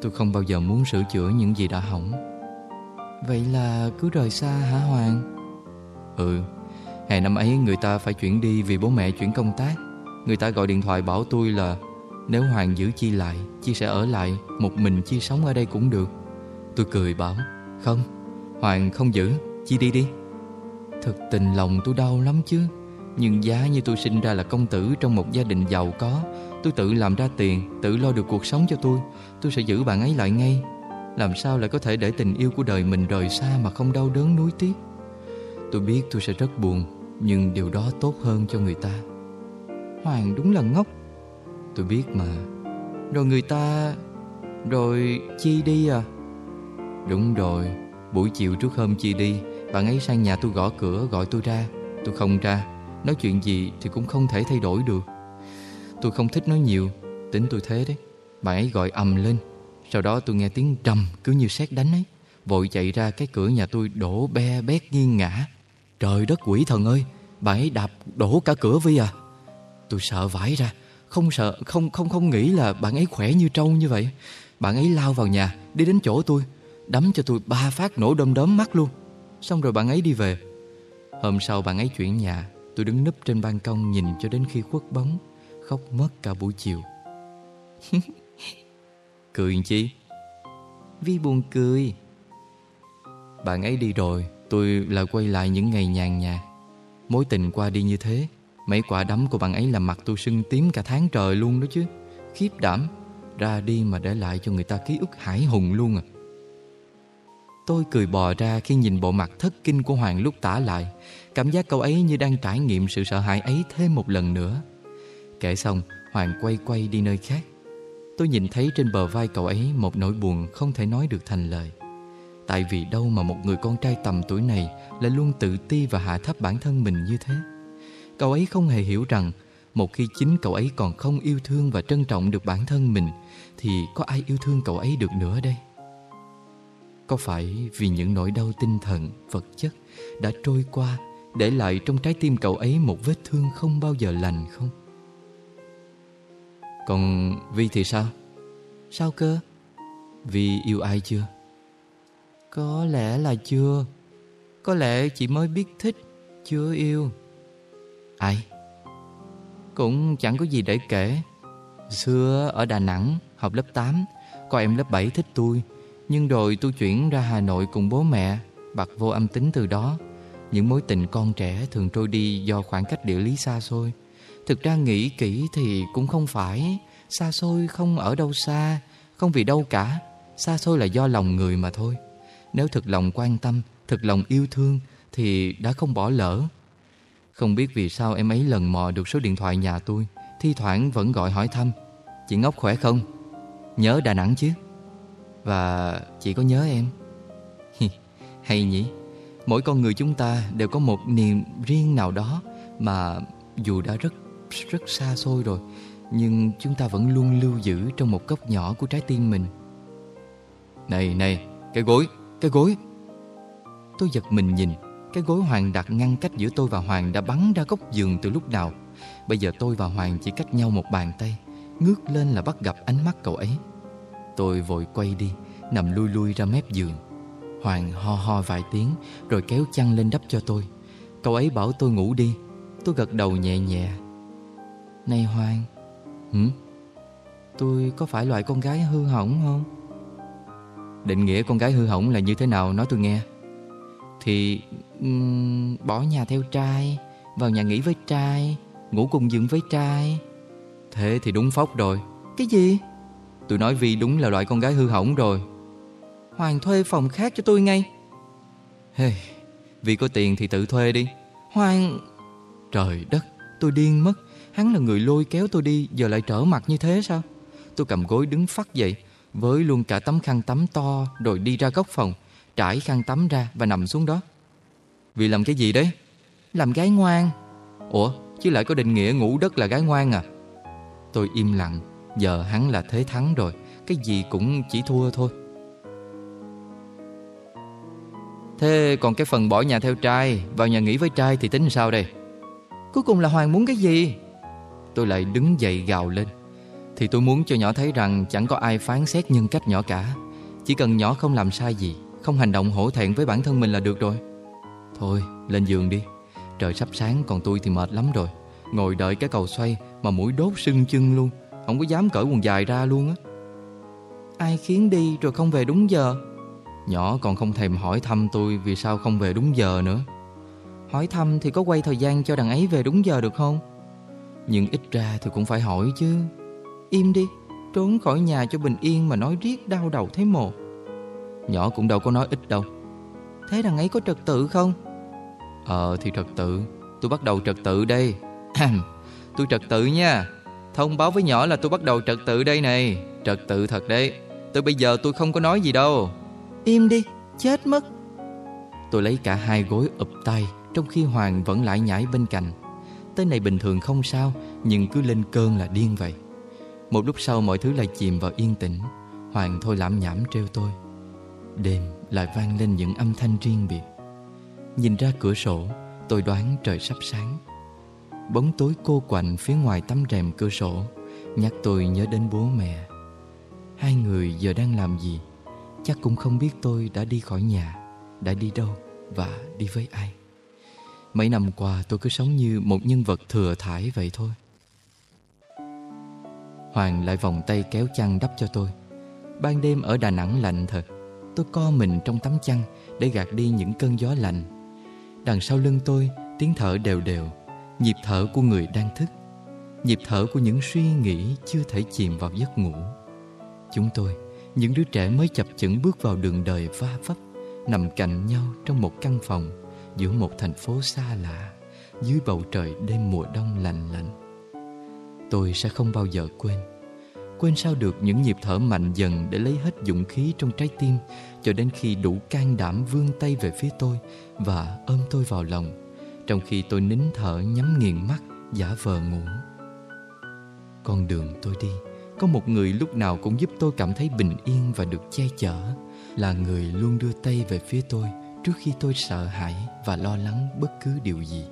Tôi không bao giờ muốn sửa chữa những gì đã hỏng. Vậy là cứ rời xa hả Hoàng? Ừ Hè năm ấy người ta phải chuyển đi vì bố mẹ chuyển công tác. Người ta gọi điện thoại bảo tôi là Nếu Hoàng giữ Chi lại Chi sẽ ở lại Một mình Chi sống ở đây cũng được. Tôi cười bảo Không Hoàng không giữ Chi đi đi. Thực tình lòng tôi đau lắm chứ nhưng giá như tôi sinh ra là công tử Trong một gia đình giàu có. Tôi tự làm ra tiền, Tự lo được cuộc sống cho tôi. Tôi sẽ giữ bạn ấy lại ngay. Làm sao lại có thể để tình yêu của đời mình rời xa Mà không đau đớn nuối tiếc? Tôi biết tôi sẽ rất buồn, Nhưng điều đó tốt hơn cho người ta. Hoàng đúng là ngốc. Tôi biết mà. Rồi người ta, Rồi Chi đi à? Đúng rồi. Buổi chiều trước hôm Chi đi, Bạn ấy sang nhà tôi gõ cửa, gọi tôi ra. Tôi không ra. Nói chuyện gì thì cũng không thể thay đổi được. Tôi không thích nói nhiều, Tính tôi thế đấy. Bạn ấy gọi ầm lên, Sau đó tôi nghe tiếng trầm, cứ như sét đánh ấy. Vội chạy ra cái cửa nhà tôi đổ be bét nghiêng ngã Trời đất quỷ thần ơi, Bạn ấy đạp đổ cả cửa Vi à. Tôi sợ vãi ra, Không sợ, không không không nghĩ là bạn ấy khỏe như trâu như vậy. Bạn ấy lao vào nhà, Đi đến chỗ tôi, Đấm cho tôi ba phát nổ đom đóm mắt luôn. Xong rồi bạn ấy đi về. Hôm sau bạn ấy chuyển nhà. Tôi đứng nấp trên ban công nhìn cho đến khi khuất bóng, Khóc mất cả buổi chiều. Cười chi? Vi buồn cười. Bạn ấy đi rồi, Tôi lại quay lại những ngày nhàn nhạt Mối tình qua đi như thế, Mấy quả đấm của bạn ấy làm mặt tôi sưng tím cả tháng trời luôn đó chứ. Khiếp đảm, Ra đi mà để lại cho người ta ký ức hải hùng luôn à. Tôi cười bò ra khi nhìn bộ mặt thất kinh của Hoàng lúc tả lại. Cảm giác cậu ấy như đang trải nghiệm sự sợ hãi ấy thêm một lần nữa. Kể xong Hoàng quay quay đi nơi khác. Tôi nhìn thấy trên bờ vai cậu ấy một nỗi buồn không thể nói được thành lời. Tại vì đâu mà một người con trai tầm tuổi này lại luôn tự ti và hạ thấp bản thân mình như thế? Cậu ấy không hề hiểu rằng Một khi chính cậu ấy còn không yêu thương và trân trọng được bản thân mình Thì có ai yêu thương cậu ấy được nữa đây? Có phải vì những nỗi đau tinh thần, vật chất Đã trôi qua để lại trong trái tim cậu ấy một vết thương không bao giờ lành không? Còn Vi thì sao? Sao cơ? Vi yêu ai chưa? Có lẽ là chưa. Có lẽ chị mới biết thích, Chưa yêu. Ai? Cũng chẳng có gì để kể. Xưa ở Đà Nẵng, học lớp 8 Có em lớp 7 thích tôi. Nhưng rồi tôi chuyển ra Hà Nội cùng bố mẹ Bật vô âm tính từ đó. Những mối tình con trẻ thường trôi đi Do khoảng cách địa lý xa xôi Thực ra nghĩ kỹ thì cũng không phải Xa xôi không ở đâu xa, Không vì đâu cả Xa xôi là do lòng người mà thôi Nếu thực lòng quan tâm, Thực lòng yêu thương Thì đã không bỏ lỡ Không biết vì sao em ấy lần mò được số điện thoại nhà tôi, Thi thoảng vẫn gọi hỏi thăm Chị Ngốc khỏe không? Nhớ Đà Nẵng chứ? Và chị có nhớ em? Hay nhỉ? Mỗi con người chúng ta đều có một niềm riêng nào đó Mà dù đã rất rất xa xôi rồi Nhưng chúng ta vẫn luôn lưu giữ trong một góc nhỏ của trái tim mình. Này này, cái gối, cái gối. Tôi giật mình nhìn Cái gối Hoàng đặt ngăn cách giữa tôi và Hoàng đã bắn ra góc giường từ lúc nào. Bây giờ tôi và Hoàng chỉ cách nhau một bàn tay Ngước lên là bắt gặp ánh mắt cậu ấy. Tôi vội quay đi Nằm lui lui ra mép giường. Hoàng ho ho vài tiếng Rồi kéo chăn lên đắp cho tôi. Cậu ấy bảo tôi ngủ đi. Tôi gật đầu nhẹ nhẹ. Này Hoàng Hử? Tôi có phải loại con gái hư hỏng không? Định nghĩa con gái hư hỏng là như thế nào nói tôi nghe. Thì um, bỏ nhà theo trai Vào nhà nghỉ với trai Ngủ cùng giường với trai. Thế thì đúng phóc rồi. Cái gì? Tôi nói Vi đúng là loại con gái hư hỏng rồi. Hoàng thuê phòng khác cho tôi ngay. Hey, Vì có tiền thì tự thuê đi. Hoàng Trời đất. Tôi điên mất. Hắn là người lôi kéo tôi đi Giờ lại trở mặt như thế sao? Tôi cầm gối đứng phắt dậy Với luôn cả tấm khăn tắm to Rồi đi ra góc phòng Trải khăn tắm ra và nằm xuống đó. Vì làm cái gì đấy? Làm gái ngoan. Ủa chứ lại có định nghĩa ngủ đất là gái ngoan à? Tôi im lặng Giờ hắn là thế thắng rồi Cái gì cũng chỉ thua thôi Thế còn cái phần bỏ nhà theo trai, Vào nhà nghỉ với trai thì tính sao đây? Cuối cùng là Hoàng muốn cái gì? Tôi lại đứng dậy gào lên. Thì tôi muốn cho nhỏ thấy rằng Chẳng có ai phán xét nhân cách nhỏ cả. Chỉ cần nhỏ không làm sai gì, Không hành động hổ thẹn với bản thân mình là được rồi. Thôi, lên giường đi. Trời sắp sáng, còn tôi thì mệt lắm rồi. Ngồi đợi cái cầu xoay Mà mũi đốt sưng chân luôn. Không có dám cởi quần dài ra luôn á. Ai khiến đi rồi không về đúng giờ? Nhỏ còn không thèm hỏi thăm tôi Vì sao không về đúng giờ nữa. Hỏi thăm thì có quay thời gian cho đằng ấy về đúng giờ được không? Nhưng ít ra thì cũng phải hỏi chứ. Im đi, Trốn khỏi nhà cho bình yên mà nói riết đau đầu thấy mồ. Nhỏ cũng đâu có nói ít đâu. Thế đằng ấy có trật tự không? Ờ thì trật tự. Tôi bắt đầu trật tự đây. Tôi trật tự nha. Thông báo với nhỏ là tôi bắt đầu trật tự đây này. Trật tự thật đấy. Tôi bây giờ tôi không có nói gì đâu. Im đi, chết mất. Tôi lấy cả hai gối ụp tay Trong khi Hoàng vẫn lại nhảy bên cạnh. Tới này bình thường không sao Nhưng cứ lên cơn là điên vậy. Một lúc sau mọi thứ lại chìm vào yên tĩnh. Hoàng thôi lãm nhảm treo tôi. Đêm lại vang lên những âm thanh riêng biệt. Nhìn ra cửa sổ Tôi đoán trời sắp sáng. Bóng tối cô quạnh phía ngoài tấm rèm cửa sổ Nhắc tôi nhớ đến bố mẹ. Hai người giờ đang làm gì? Chắc cũng không biết tôi đã đi khỏi nhà Đã đi đâu và đi với ai. Mấy năm qua tôi cứ sống như một nhân vật thừa thải vậy thôi. Hoàng lại vòng tay kéo chăn đắp cho tôi. Ban đêm ở Đà Nẵng lạnh thật. Tôi co mình trong tấm chăn Để gạt đi những cơn gió lạnh. Đằng sau lưng tôi tiếng thở đều đều Nhịp thở của người đang thức. Nhịp thở của những suy nghĩ chưa thể chìm vào giấc ngủ. Chúng tôi, những đứa trẻ mới chập chững bước vào đường đời va vấp, Nằm cạnh nhau trong một căn phòng Giữa một thành phố xa lạ, Dưới bầu trời đêm mùa đông lạnh lạnh. Tôi sẽ không bao giờ quên Quên sao được những nhịp thở mạnh dần Để lấy hết dũng khí trong trái tim Cho đến khi đủ can đảm vươn tay về phía tôi Và ôm tôi vào lòng, trong khi tôi nín thở nhắm nghiền mắt, giả vờ ngủ. Con đường tôi đi có một người lúc nào cũng giúp tôi cảm thấy bình yên và được che chở, là người luôn đưa tay về phía tôi trước khi tôi sợ hãi và lo lắng bất cứ điều gì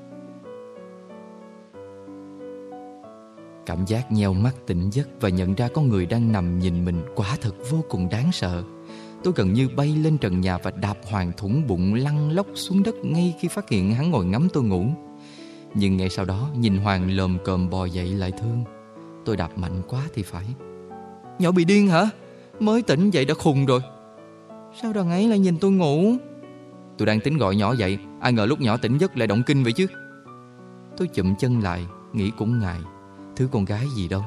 cảm giác nheo mắt tỉnh giấc và nhận ra có người đang nằm nhìn mình quả thật vô cùng đáng sợ Tôi gần như bay lên trần nhà và đạp Hoàng thủng bụng lăn lóc xuống đất ngay khi phát hiện hắn ngồi ngắm tôi ngủ. Nhưng ngay sau đó, nhìn Hoàng lồm cồm bò dậy lại thương. Tôi đạp mạnh quá thì phải. Nhỏ bị điên hả? Mới tỉnh dậy đã khùng rồi. Sao đằng ấy lại nhìn tôi ngủ? Tôi đang tính gọi nhỏ dậy, ai ngờ lúc nhỏ tỉnh giấc lại động kinh vậy chứ. Tôi chụm chân lại, nghĩ cũng ngại. Thứ con gái gì đâu.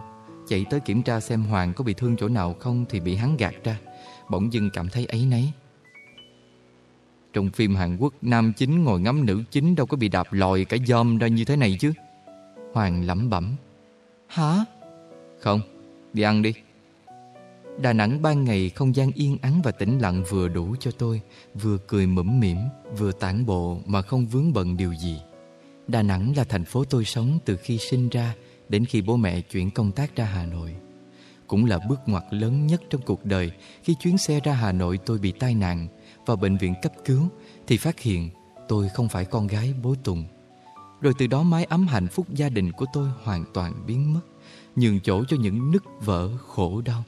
Chạy tới kiểm tra xem Hoàng có bị thương chỗ nào không thì bị hắn gạt ra bỗng dưng cảm thấy ấy nấy. Trong phim Hàn Quốc, nam chính ngồi ngắm nữ chính đâu có bị đạp lòi cả dom ra như thế này chứ. Hoàng lẩm bẩm. Hả? Không, đi ăn đi. Đà Nẵng ban ngày không gian yên ắng và tĩnh lặng vừa đủ cho tôi, vừa cười mẫm mỉm, vừa tản bộ mà không vướng bận điều gì. Đà Nẵng là thành phố tôi sống từ khi sinh ra đến khi bố mẹ chuyển công tác ra Hà Nội cũng là bước ngoặt lớn nhất trong cuộc đời khi chuyến xe ra Hà Nội tôi bị tai nạn vào bệnh viện cấp cứu thì phát hiện tôi không phải con gái bố Tùng. Rồi từ đó mái ấm hạnh phúc gia đình của tôi hoàn toàn biến mất, nhường chỗ cho những nứt vỡ khổ đau.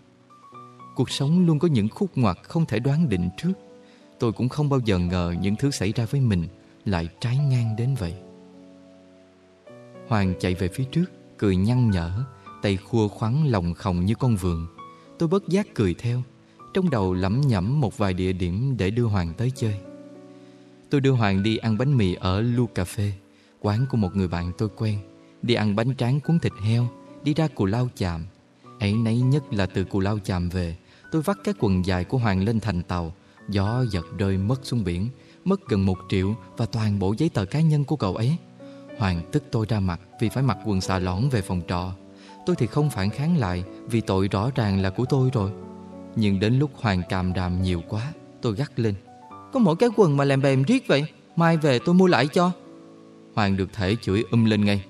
Cuộc sống luôn có những khúc ngoặt không thể đoán định trước. Tôi cũng không bao giờ ngờ những thứ xảy ra với mình lại trái ngang đến vậy. Hoàng chạy về phía trước, cười nhăn nhở, Tay khua khoắn lòng khòng như con vườn Tôi bất giác cười theo Trong đầu lẩm nhẩm một vài địa điểm để đưa Hoàng tới chơi Tôi đưa Hoàng đi ăn bánh mì ở Lu Cà Phê Quán của một người bạn tôi quen Đi ăn bánh tráng cuốn thịt heo Đi ra Cù Lao Chàm. Ấy nấy nhất là từ Cù Lao Chàm về, Tôi vắt cái quần dài của Hoàng lên thành tàu. Gió giật rơi mất xuống biển, Mất gần một triệu Và toàn bộ giấy tờ cá nhân của cậu ấy. Hoàng tức tôi ra mặt Vì phải mặc quần xà lõn về phòng trọ. Tôi thì không phản kháng lại Vì tội rõ ràng là của tôi rồi. Nhưng đến lúc Hoàng càm đàm nhiều quá, Tôi gắt lên. Có mỗi cái quần mà làm bèm riết vậy? Mai về tôi mua lại cho. Hoàng được thể chửi um lên ngay.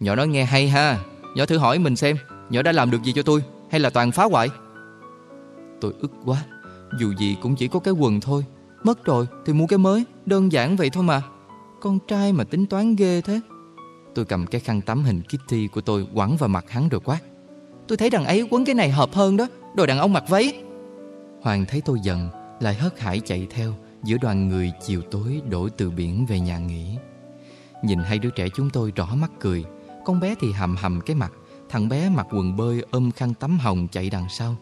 Nhỏ nói nghe hay ha. Nhỏ thử hỏi mình xem, Nhỏ đã làm được gì cho tôi, Hay là toàn phá hoại? Tôi ức quá, Dù gì cũng chỉ có cái quần thôi. Mất rồi thì mua cái mới, Đơn giản vậy thôi mà. Con trai mà tính toán ghê thế. Tôi cầm cái khăn tắm hình Kitty của tôi quẳng vào mặt hắn rồi quát. Tôi thấy đằng ấy quấn cái này hợp hơn đó, Đồ đàn ông mặc váy. Hoàng thấy tôi giận, Lại hớt hải chạy theo Giữa đoàn người chiều tối đổ từ biển về nhà nghỉ. Nhìn hai đứa trẻ chúng tôi rõ mắt cười con bé thì hầm hầm cái mặt, Thằng bé mặc quần bơi ôm khăn tắm hồng chạy đằng sau.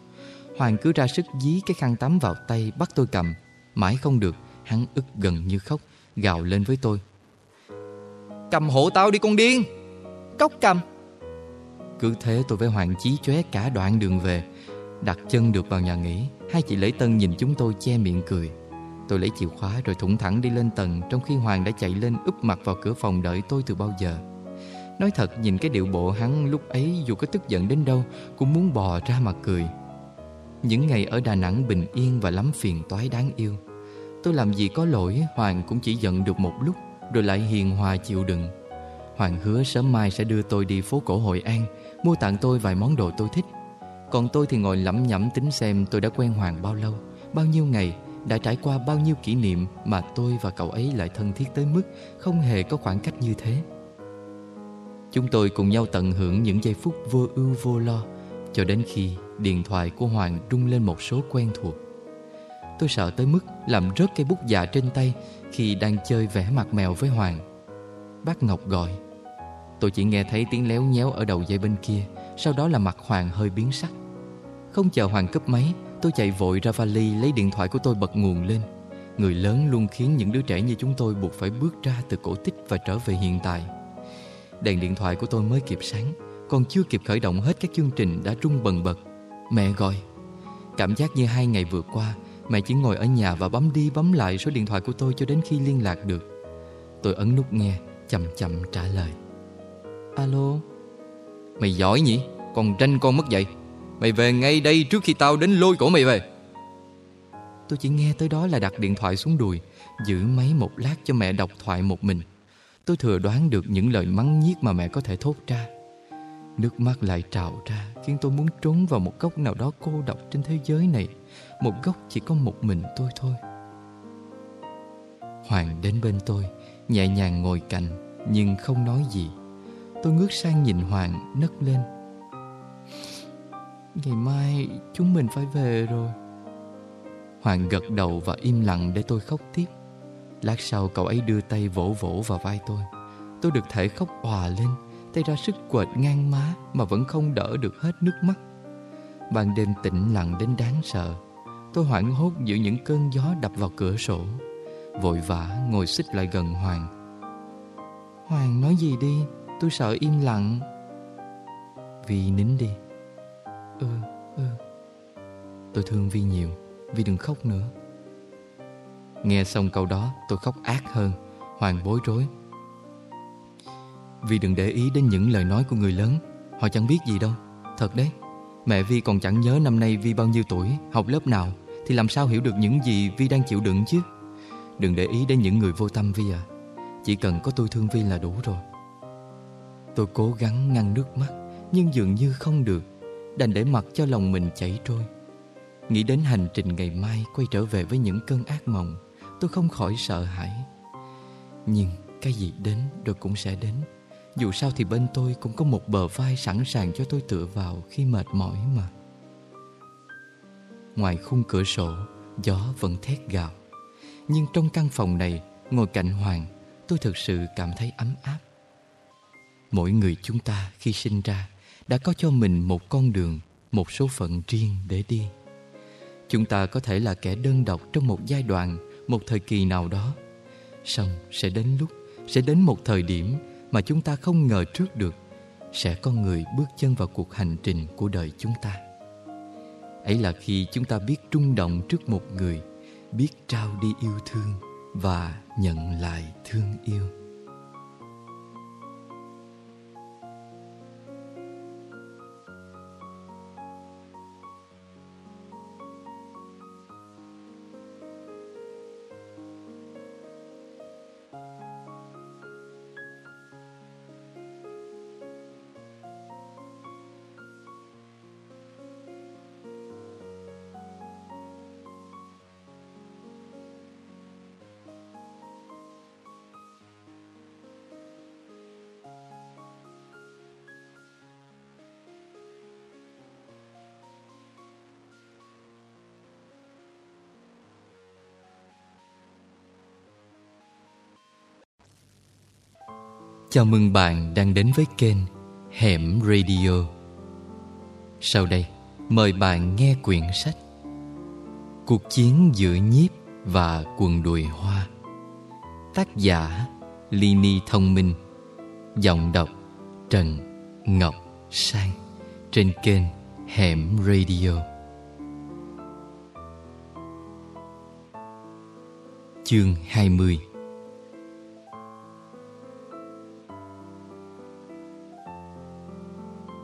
Hoàng cứ ra sức dí cái khăn tắm vào tay bắt tôi cầm. Mãi không được, Hắn ức gần như khóc, Gào lên với tôi. Cầm hộ tao đi con điên! Cốc cầm! Cứ thế tôi với Hoàng Chí chóe cả đoạn đường về. Đặt chân được vào nhà nghỉ, Hai chị lễ tân nhìn chúng tôi che miệng cười. Tôi lấy chìa khóa rồi thủng thẳng đi lên tầng Trong khi Hoàng đã chạy lên úp mặt vào cửa phòng đợi tôi từ bao giờ. Nói thật, nhìn cái điệu bộ hắn lúc ấy dù có tức giận đến đâu, Cũng muốn bò ra mà cười. Những ngày ở Đà Nẵng bình yên và lắm phiền toái đáng yêu. Tôi làm gì có lỗi, Hoàng cũng chỉ giận được một lúc, rồi lại hiền hòa chịu đựng. Hoàng hứa sớm mai sẽ đưa tôi đi phố cổ Hội An, Mua tặng tôi vài món đồ tôi thích. Còn tôi thì ngồi lẩm nhẩm tính xem tôi đã quen Hoàng bao lâu, Bao nhiêu ngày, Đã trải qua bao nhiêu kỷ niệm Mà tôi và cậu ấy lại thân thiết tới mức Không hề có khoảng cách như thế. Chúng tôi cùng nhau tận hưởng những giây phút vô ưu vô lo Cho đến khi điện thoại của Hoàng rung lên một số quen thuộc Tôi sợ tới mức làm rớt cây bút dạ trên tay khi đang chơi vẽ mặt mèo với Hoàng. Bác Ngọc gọi. Tôi chỉ nghe thấy tiếng léo nhéo ở đầu dây bên kia, sau đó là mặt Hoàng hơi biến sắc. Không chờ Hoàng cấp máy, tôi chạy vội ra vali lấy điện thoại của tôi bật nguồn lên. Người lớn luôn khiến những đứa trẻ như chúng tôi buộc phải bước ra từ cổ tích và trở về hiện tại. Đèn điện thoại của tôi mới kịp sáng, còn chưa kịp khởi động hết các chương trình đã rung bần bật. Mẹ gọi. Cảm giác như hai ngày vừa qua Mẹ chỉ ngồi ở nhà và bấm đi bấm lại số điện thoại của tôi cho đến khi liên lạc được. Tôi ấn nút nghe Chậm chậm trả lời. Alo. Mày giỏi nhỉ Còn tranh con mất dậy Mày về ngay đây trước khi tao đến lôi cổ mày về. Tôi chỉ nghe tới đó là đặt điện thoại xuống đùi Giữ máy một lát cho mẹ đọc thoại một mình. Tôi thừa đoán được những lời mắng nhiếc mà mẹ có thể thốt ra. Nước mắt lại trào ra, Khiến tôi muốn trốn vào một góc nào đó cô độc trên thế giới này. Một góc chỉ có một mình tôi thôi. Hoàng đến bên tôi, Nhẹ nhàng ngồi cạnh, Nhưng không nói gì. Tôi ngước sang nhìn Hoàng, nấc lên. Ngày mai chúng mình phải về rồi. Hoàng gật đầu và im lặng để tôi khóc tiếp. Lát sau cậu ấy đưa tay vỗ vỗ vào vai tôi. Tôi được thể khóc òa lên Tay ra sức quệt ngang má Mà vẫn không đỡ được hết nước mắt. Ban đêm tĩnh lặng đến đáng sợ Tôi hoảng hốt giữa những cơn gió đập vào cửa sổ. Vội vã ngồi xích lại gần Hoàng. Hoàng nói gì đi Tôi sợ im lặng. Vi nín đi. Ừ, ừ. Tôi thương Vi nhiều Vi đừng khóc nữa. Nghe xong câu đó, tôi khóc ác hơn Hoàng bối rối. Vi đừng để ý đến những lời nói của người lớn, Họ chẳng biết gì đâu. Thật đấy, Mẹ Vi còn chẳng nhớ năm nay Vi bao nhiêu tuổi, Học lớp nào, Thì làm sao hiểu được những gì Vi đang chịu đựng chứ? Đừng để ý đến những người vô tâm Vi à Chỉ cần có tôi thương Vi là đủ rồi. Tôi cố gắng ngăn nước mắt, Nhưng dường như không được, Đành để mặc cho lòng mình chảy trôi. Nghĩ đến hành trình ngày mai Quay trở về với những cơn ác mộng. Tôi không khỏi sợ hãi. Nhưng cái gì đến rồi cũng sẽ đến. Dù sao thì bên tôi cũng có một bờ vai sẵn sàng cho tôi tựa vào khi mệt mỏi mà. Ngoài khung cửa sổ, Gió vẫn thét gào. Nhưng trong căn phòng này, Ngồi cạnh Hoàng, Tôi thực sự cảm thấy ấm áp. Mỗi người chúng ta khi sinh ra Đã có cho mình một con đường, Một số phận riêng để đi. Chúng ta có thể là kẻ đơn độc trong một giai đoạn một thời kỳ nào đó, Xong sẽ đến lúc, Sẽ đến một thời điểm Mà chúng ta không ngờ trước được Sẽ có người bước chân vào cuộc hành trình của đời chúng ta. Ấy là khi chúng ta biết trung động trước một người, Biết trao đi yêu thương Và nhận lại thương yêu. Chào mừng bạn đang đến với kênh Hẻm Radio. Sau đây, mời bạn nghe quyển sách Cuộc chiến giữa nhiếp và quần đùi hoa Tác giả Lini Thông Minh Giọng đọc Trần Ngọc Sang Trên kênh Hẻm Radio. Chương 20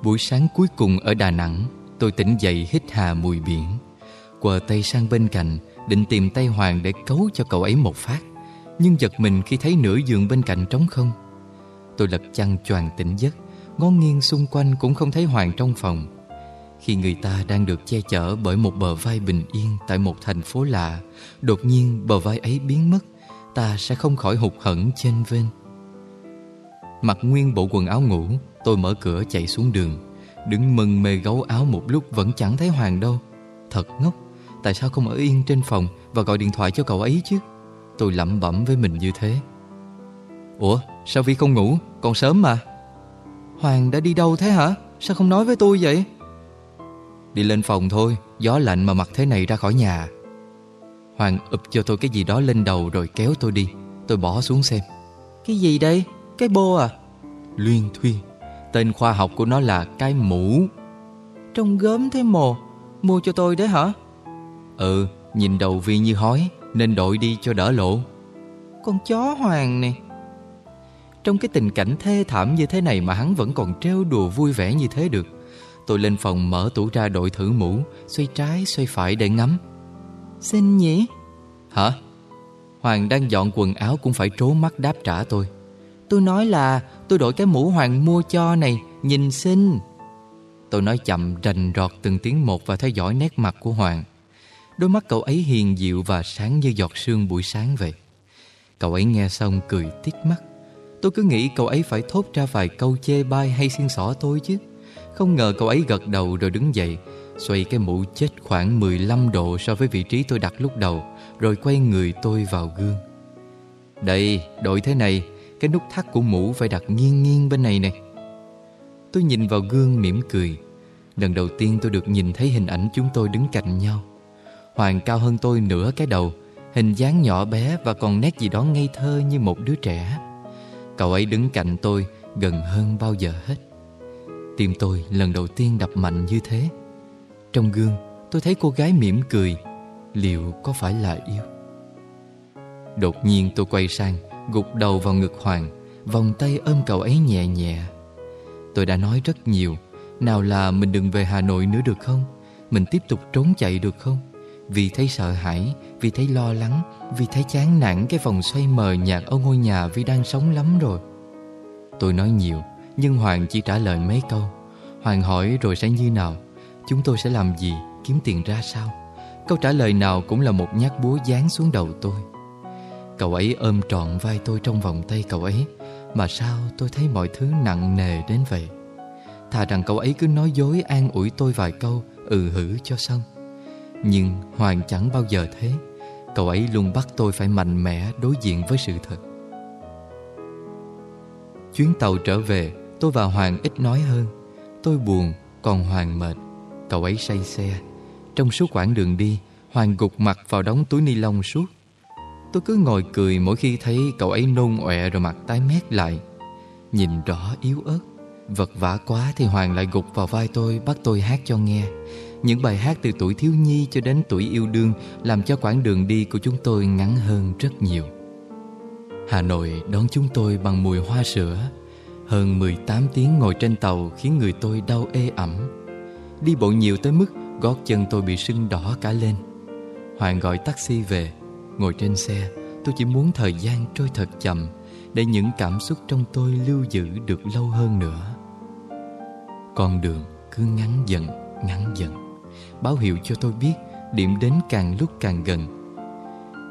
Buổi sáng cuối cùng ở Đà Nẵng, Tôi tỉnh dậy hít hà mùi biển. Quờ tay sang bên cạnh, Định tìm tay Hoàng để cấu cho cậu ấy một phát. Nhưng giật mình khi thấy nửa giường bên cạnh trống không. Tôi lật chăn choàng tỉnh giấc, Ngó nghiêng xung quanh cũng không thấy Hoàng trong phòng. Khi người ta đang được che chở bởi một bờ vai bình yên Tại một thành phố lạ, Đột nhiên bờ vai ấy biến mất, Ta sẽ không khỏi hụt hẫng trên vên. Mặc nguyên bộ quần áo ngủ, Tôi mở cửa chạy xuống đường. Đứng mừng mê gấu áo một lúc Vẫn chẳng thấy Hoàng đâu. Thật ngốc, Tại sao không ở yên trên phòng Và gọi điện thoại cho cậu ấy chứ? Tôi lẩm bẩm với mình như thế. Ủa, sao Vi không ngủ? Còn sớm mà. Hoàng đã đi đâu thế hả? Sao không nói với tôi vậy? Đi lên phòng thôi, Gió lạnh mà mặc thế này ra khỏi nhà. Hoàng ụp cho tôi cái gì đó lên đầu Rồi kéo tôi đi. Tôi bỏ xuống xem. Cái gì đây? Cái bô à? Luyên thuyên Tên khoa học của nó là cái mũ. Trông gớm thế mồ. Mua cho tôi đấy hả? Ừ nhìn đầu vi như hói Nên đội đi cho đỡ lộ. Con chó hoàng này Trong cái tình cảnh thê thảm như thế này Mà hắn vẫn còn trêu đùa vui vẻ như thế được Tôi lên phòng mở tủ ra đội thử mũ Xoay trái xoay phải để ngắm. Xinh nhỉ? Hả? Hoàng đang dọn quần áo cũng phải trố mắt đáp trả tôi Tôi nói là tôi đổi cái mũ Hoàng mua cho này Nhìn xinh. Tôi nói chậm rành rọt từng tiếng một Và theo dõi nét mặt của Hoàng. Đôi mắt cậu ấy hiền dịu và sáng như giọt sương buổi sáng vậy. Cậu ấy nghe xong cười tít mắt. Tôi cứ nghĩ cậu ấy phải thốt ra vài câu chê bai hay xiên xỏ tôi chứ. Không ngờ cậu ấy gật đầu rồi đứng dậy Xoay cái mũ chết khoảng 15 độ so với vị trí tôi đặt lúc đầu Rồi quay người tôi vào gương. Đây, đội thế này cái nút thắt của mũ phải đặt nghiêng nghiêng bên này này Tôi nhìn vào gương mỉm cười. Lần đầu tiên tôi được nhìn thấy hình ảnh chúng tôi đứng cạnh nhau. Hoàng cao hơn tôi nửa cái đầu, Hình dáng nhỏ bé và còn nét gì đó ngây thơ như một đứa trẻ. Cậu ấy đứng cạnh tôi gần hơn bao giờ hết. Tim tôi lần đầu tiên đập mạnh như thế. Trong gương, tôi thấy cô gái mỉm cười. Liệu có phải là yêu? Đột nhiên tôi quay sang Gục đầu vào ngực Hoàng, Vòng tay ôm cậu ấy nhẹ nhẹ. Tôi đã nói rất nhiều, Nào là mình đừng về Hà Nội nữa được không? Mình tiếp tục trốn chạy được không? Vì thấy sợ hãi, Vì thấy lo lắng, Vì thấy chán nản cái vòng xoay mờ nhạt ở ngôi nhà Vi đang sống lắm rồi. Tôi nói nhiều, Nhưng Hoàng chỉ trả lời mấy câu. Hoàng hỏi rồi sẽ như nào? Chúng tôi sẽ làm gì? Kiếm tiền ra sao? Câu trả lời nào cũng là một nhát búa giáng xuống đầu tôi. Cậu ấy ôm trọn vai tôi trong vòng tay cậu ấy. Mà sao tôi thấy mọi thứ nặng nề đến vậy? Thà rằng cậu ấy cứ nói dối an ủi tôi vài câu Ừ hử cho xong. Nhưng Hoàng chẳng bao giờ thế. Cậu ấy luôn bắt tôi phải mạnh mẽ đối diện với sự thật. Chuyến tàu trở về, Tôi và Hoàng ít nói hơn. Tôi buồn, Còn Hoàng mệt. Cậu ấy say xe. Trong suốt quãng đường đi, Hoàng gục mặt vào đống túi ni lông suốt. Tôi cứ ngồi cười mỗi khi thấy cậu ấy nôn ọe rồi mặt tái mét lại. Nhìn rõ yếu ớt, Vật vả quá thì Hoàng lại gục vào vai tôi, Bắt tôi hát cho nghe. Những bài hát từ tuổi thiếu nhi cho đến tuổi yêu đương Làm cho quãng đường đi của chúng tôi ngắn hơn rất nhiều. Hà Nội đón chúng tôi bằng mùi hoa sữa. Hơn 18 tiếng ngồi trên tàu khiến người tôi đau ê ẩm. Đi bộ nhiều tới mức gót chân tôi bị sưng đỏ cả lên. Hoàng gọi taxi về. Ngồi trên xe tôi chỉ muốn thời gian trôi thật chậm Để những cảm xúc trong tôi lưu giữ được lâu hơn nữa. Con đường cứ ngắn dần, ngắn dần. Báo hiệu cho tôi biết điểm đến càng lúc càng gần.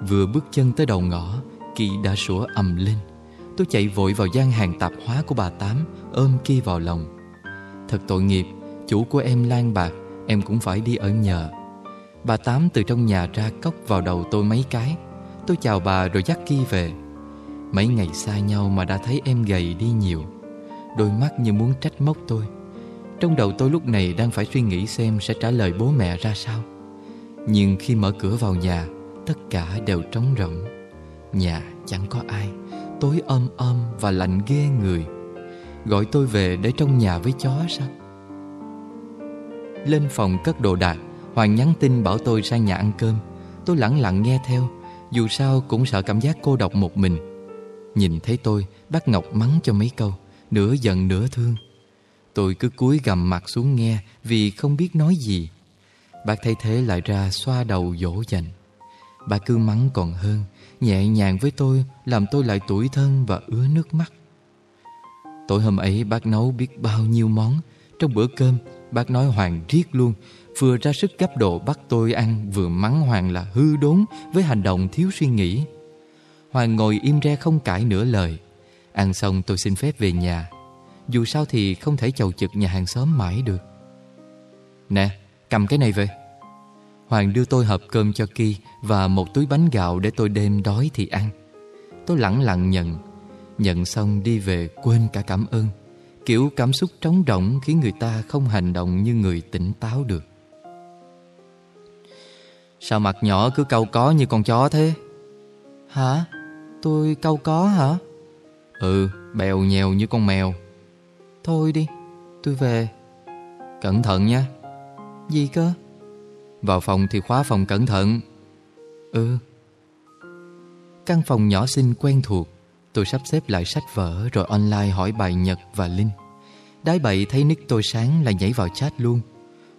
Vừa bước chân tới đầu ngõ Kỳ đã sủa ầm lên Tôi chạy vội vào gian hàng tạp hóa của bà Tám Ôm Kỳ vào lòng. Thật tội nghiệp Chủ của em lan bạc Em cũng phải đi ở nhờ. Bà Tám từ trong nhà ra cốc vào đầu tôi mấy cái. Tôi chào bà rồi dắt kia về. Mấy ngày xa nhau mà đã thấy em gầy đi nhiều. Đôi mắt như muốn trách móc tôi. Trong đầu tôi lúc này đang phải suy nghĩ xem sẽ trả lời bố mẹ ra sao. Nhưng khi mở cửa vào nhà, Tất cả đều trống rỗng. Nhà chẳng có ai. Tối âm âm và lạnh ghê người. Gọi tôi về để trong nhà với chó sao? Lên phòng cất đồ đạc. Hoàng nhắn tin bảo tôi sang nhà ăn cơm. Tôi lặng lặng nghe theo, Dù sao cũng sợ cảm giác cô độc một mình. Nhìn thấy tôi, Bác Ngọc mắng cho mấy câu, Nửa giận nửa thương. Tôi cứ cúi gầm mặt xuống nghe Vì không biết nói gì. Bác thấy thế lại ra xoa đầu dỗ dành. Bà cứ mắng còn hơn, Nhẹ nhàng với tôi Làm tôi lại tủi thân và ứa nước mắt. Tối hôm ấy bác nấu biết bao nhiêu món. Trong bữa cơm, Bác nói Hoàng riết luôn Vừa ra sức gấp đồ bắt tôi ăn Vừa mắng Hoàng là hư đốn Với hành động thiếu suy nghĩ. Hoàng ngồi im re không cãi nửa lời. Ăn xong tôi xin phép về nhà. Dù sao thì không thể chầu chực nhà hàng xóm mãi được. Nè, cầm cái này về. Hoàng đưa tôi hộp cơm cho Ki Và một túi bánh gạo để tôi đêm đói thì ăn. Tôi lẳng lặng nhận. Nhận xong đi về quên cả cảm ơn. Kiểu cảm xúc trống rỗng Khiến người ta không hành động như người tỉnh táo được. Sao mặt nhỏ cứ câu có như con chó thế? Hả? Tôi câu có hả? Ừ, bèo nhèo như con mèo. Thôi đi, tôi về. Cẩn thận nha. Gì cơ? Vào phòng thì khóa phòng cẩn thận. Ừ. Căn phòng nhỏ xinh quen thuộc. Tôi sắp xếp lại sách vở Rồi online hỏi bài Nhật và Linh. Đái bậy thấy nick tôi sáng là nhảy vào chat luôn.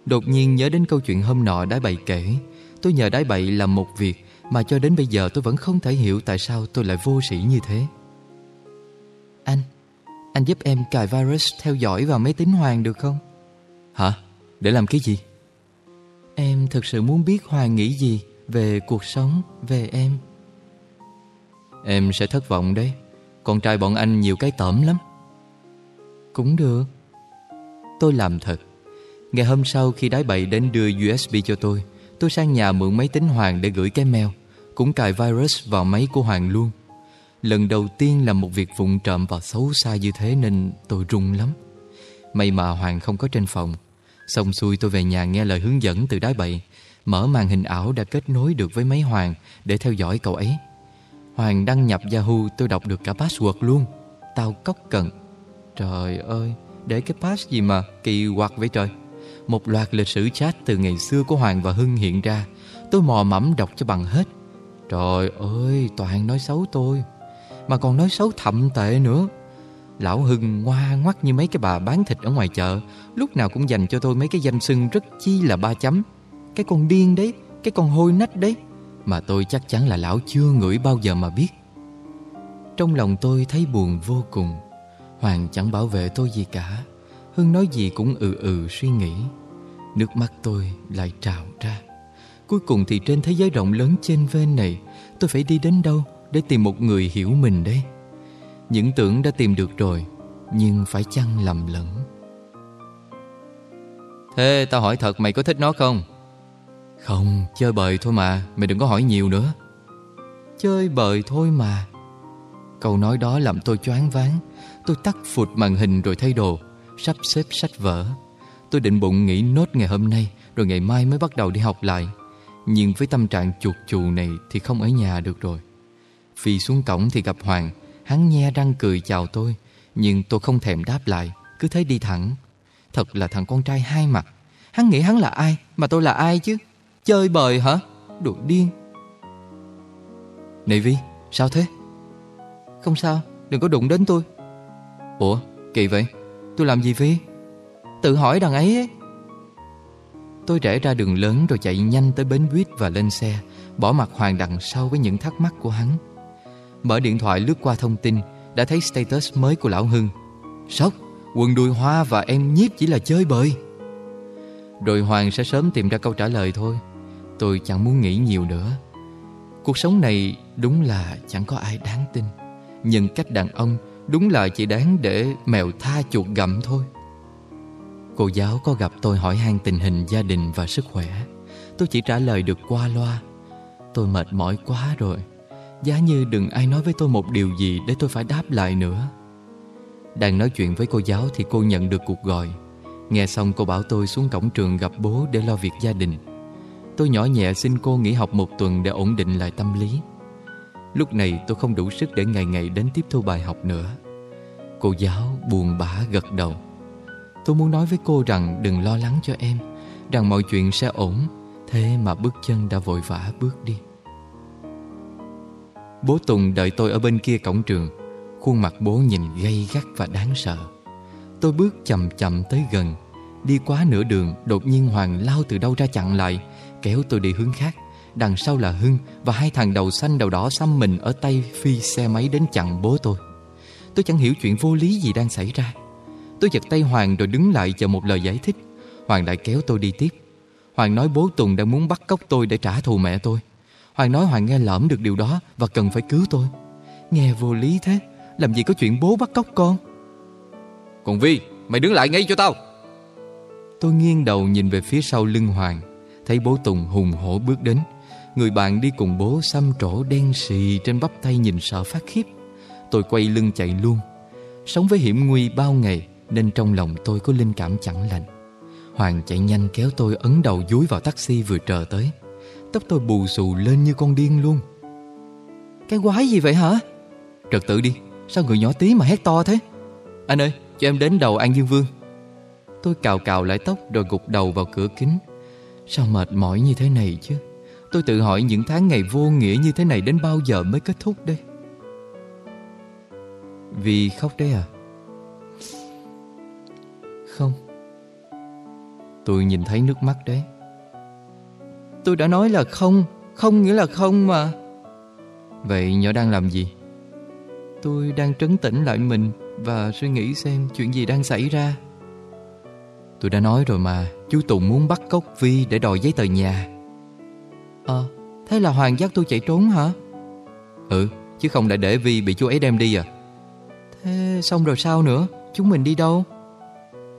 Đột nhiên nhớ đến câu chuyện hôm nọ đái bậy kể Tôi nhờ đái bậy làm một việc Mà cho đến bây giờ tôi vẫn không thể hiểu Tại sao tôi lại vô sĩ như thế. Anh Anh giúp em cài virus theo dõi vào máy tính Hoàng được không? Hả? Để làm cái gì? Em thực sự muốn biết Hoàng nghĩ gì Về cuộc sống Về em. Em sẽ thất vọng đấy. Con trai bọn anh nhiều cái tởm lắm. Cũng được. Tôi làm thật. Ngày hôm sau khi đái bậy đến đưa USB cho tôi Tôi sang nhà mượn máy tính Hoàng để gửi cái mail. Cũng cài virus vào máy của Hoàng luôn. Lần đầu tiên là một việc vụng trộm và xấu xa như thế nên tôi run lắm. May mà Hoàng không có trên phòng. Xong xuôi tôi về nhà nghe lời hướng dẫn từ đái bậy. Mở màn hình ảo đã kết nối được với máy Hoàng Để theo dõi cậu ấy. Hoàng đăng nhập Yahoo, tôi đọc được cả password luôn. Tao cóc cần Trời ơi, Để cái pass gì mà kỳ quặc vậy trời. Một loạt lịch sử chat từ ngày xưa của Hoàng và Hưng hiện ra. Tôi mò mẫm đọc cho bằng hết. Trời ơi, Toàn nói xấu tôi. Mà còn nói xấu thậm tệ nữa. Lão Hưng ngoa ngoắt như mấy cái bà bán thịt ở ngoài chợ. Lúc nào cũng dành cho tôi mấy cái danh xưng rất chi là ba chấm. Cái con điên đấy, Cái con hôi nách đấy. Mà tôi chắc chắn là lão chưa ngửi bao giờ mà biết. Trong lòng tôi thấy buồn vô cùng. Hoàng chẳng bảo vệ tôi gì cả. Hưng nói gì cũng ừ ừ suy nghĩ. Nước mắt tôi lại trào ra. Cuối cùng thì trên thế giới rộng lớn trên ven này Tôi phải đi đến đâu để tìm một người hiểu mình đây? Những tưởng đã tìm được rồi Nhưng phải chăng lầm lẫn? Thế tao hỏi thật mày có thích nó không? Không, chơi bời thôi mà Mày đừng có hỏi nhiều nữa. Chơi bời thôi mà. Câu nói đó làm tôi choáng váng Tôi tắt phụt màn hình rồi thay đồ Sắp xếp sách vở Tôi định bụng nghỉ nốt ngày hôm nay, Rồi ngày mai mới bắt đầu đi học lại. Nhưng với tâm trạng chuột chù này Thì không ở nhà được rồi. Phi xuống cổng thì gặp Hoàng, Hắn nhe răng cười chào tôi, Nhưng tôi không thèm đáp lại, Cứ thế đi thẳng. Thật là thằng con trai hai mặt. Hắn nghĩ hắn là ai, Mà tôi là ai chứ? Chơi bời hả? Đồ điên. Này Vi, Sao thế? Không sao, Đừng có đụng đến tôi. Ủa, Kỳ vậy? Tôi làm gì Vi? Tự hỏi đằng ấy, ấy. Tôi rẽ ra đường lớn rồi chạy nhanh tới bến buýt và lên xe Bỏ mặt Hoàng đằng sau với những thắc mắc của hắn. Mở điện thoại lướt qua thông tin Đã thấy status mới của Lão Hưng. Sốc, quần đùi hoa và em nhiếp chỉ là chơi bời. Rồi Hoàng sẽ sớm tìm ra câu trả lời thôi. Tôi chẳng muốn nghĩ nhiều nữa. Cuộc sống này đúng là chẳng có ai đáng tin. Nhưng cách đàn ông đúng là chỉ đáng để mèo tha chuột gặm thôi. Cô giáo có gặp tôi hỏi han tình hình gia đình và sức khỏe. Tôi chỉ trả lời được qua loa. Tôi mệt mỏi quá rồi. Giá như đừng ai nói với tôi một điều gì Để tôi phải đáp lại nữa. Đang nói chuyện với cô giáo Thì cô nhận được cuộc gọi. Nghe xong cô bảo tôi xuống cổng trường gặp bố Để lo việc gia đình. Tôi nhỏ nhẹ xin cô nghỉ học một tuần Để ổn định lại tâm lý. Lúc này tôi không đủ sức để ngày ngày đến tiếp thu bài học nữa. Cô giáo buồn bã gật đầu. Tôi muốn nói với cô rằng đừng lo lắng cho em, Rằng mọi chuyện sẽ ổn. Thế mà bước chân đã vội vã bước đi. Bố Tùng đợi tôi ở bên kia cổng trường. Khuôn mặt bố nhìn gay gắt và đáng sợ. Tôi bước chậm chậm tới gần. Đi quá nửa đường, Đột nhiên Hoàng lao từ đâu ra chặn lại, Kéo tôi đi hướng khác. Đằng sau là Hưng Và hai thằng đầu xanh đầu đỏ xăm mình Ở tay phi xe máy đến chặn bố tôi. Tôi chẳng hiểu chuyện vô lý gì đang xảy ra. Tôi giật tay Hoàng rồi đứng lại chờ một lời giải thích. Hoàng lại kéo tôi đi tiếp. Hoàng nói bố Tùng đang muốn bắt cóc tôi để trả thù mẹ tôi. Hoàng nói Hoàng nghe lỡm được điều đó Và cần phải cứu tôi. Nghe vô lý thế Làm gì có chuyện bố bắt cóc con? Còn Vi Mày đứng lại ngay cho tao. Tôi nghiêng đầu nhìn về phía sau lưng Hoàng. Thấy bố Tùng hùng hổ bước đến. Người bạn đi cùng bố xăm trổ đen xì Trên bắp tay nhìn sợ phát khiếp. Tôi quay lưng chạy luôn. Sống với hiểm nguy bao ngày Nên trong lòng tôi có linh cảm chẳng lành. Hoàng chạy nhanh kéo tôi ấn đầu dúi vào taxi vừa chờ tới. Tóc tôi bù xù lên như con điên luôn. Cái quái gì vậy hả? Trật tự đi Sao người nhỏ tí mà hét to thế? Anh ơi cho em đến đầu An Dương Vương. Tôi cào cào lại tóc rồi gục đầu vào cửa kính. Sao mệt mỏi như thế này chứ? Tôi tự hỏi những tháng ngày vô nghĩa như thế này đến bao giờ mới kết thúc đây? Vì khóc đấy à không Tôi nhìn thấy nước mắt đấy Tôi đã nói là không Không nghĩa là không mà Vậy nhỏ đang làm gì? Tôi đang trấn tĩnh lại mình Và suy nghĩ xem chuyện gì đang xảy ra Tôi đã nói rồi mà, Chú Tùng muốn bắt cóc Vi để đòi giấy tờ nhà Ờ Thế là Hoàng dắt tôi chạy trốn hả? Ừ Chứ không đã để Vi bị chú ấy đem đi à Thế xong rồi sao nữa? Chúng mình đi đâu?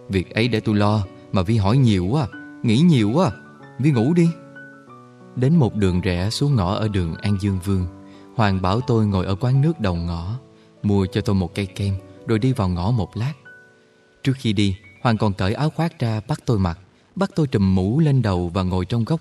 Việc ấy để tôi lo, Mà Vi hỏi nhiều quá, Nghĩ nhiều quá. Vi ngủ đi. Đến một đường rẽ xuống ngõ ở đường An Dương Vương, Hoàng bảo tôi ngồi ở quán nước đầu ngõ, Mua cho tôi một cây kem, Rồi đi vào ngõ một lát. Trước khi đi, Hoàng còn cởi áo khoác ra bắt tôi mặc, Bắt tôi trùm mũ lên đầu và ngồi trong góc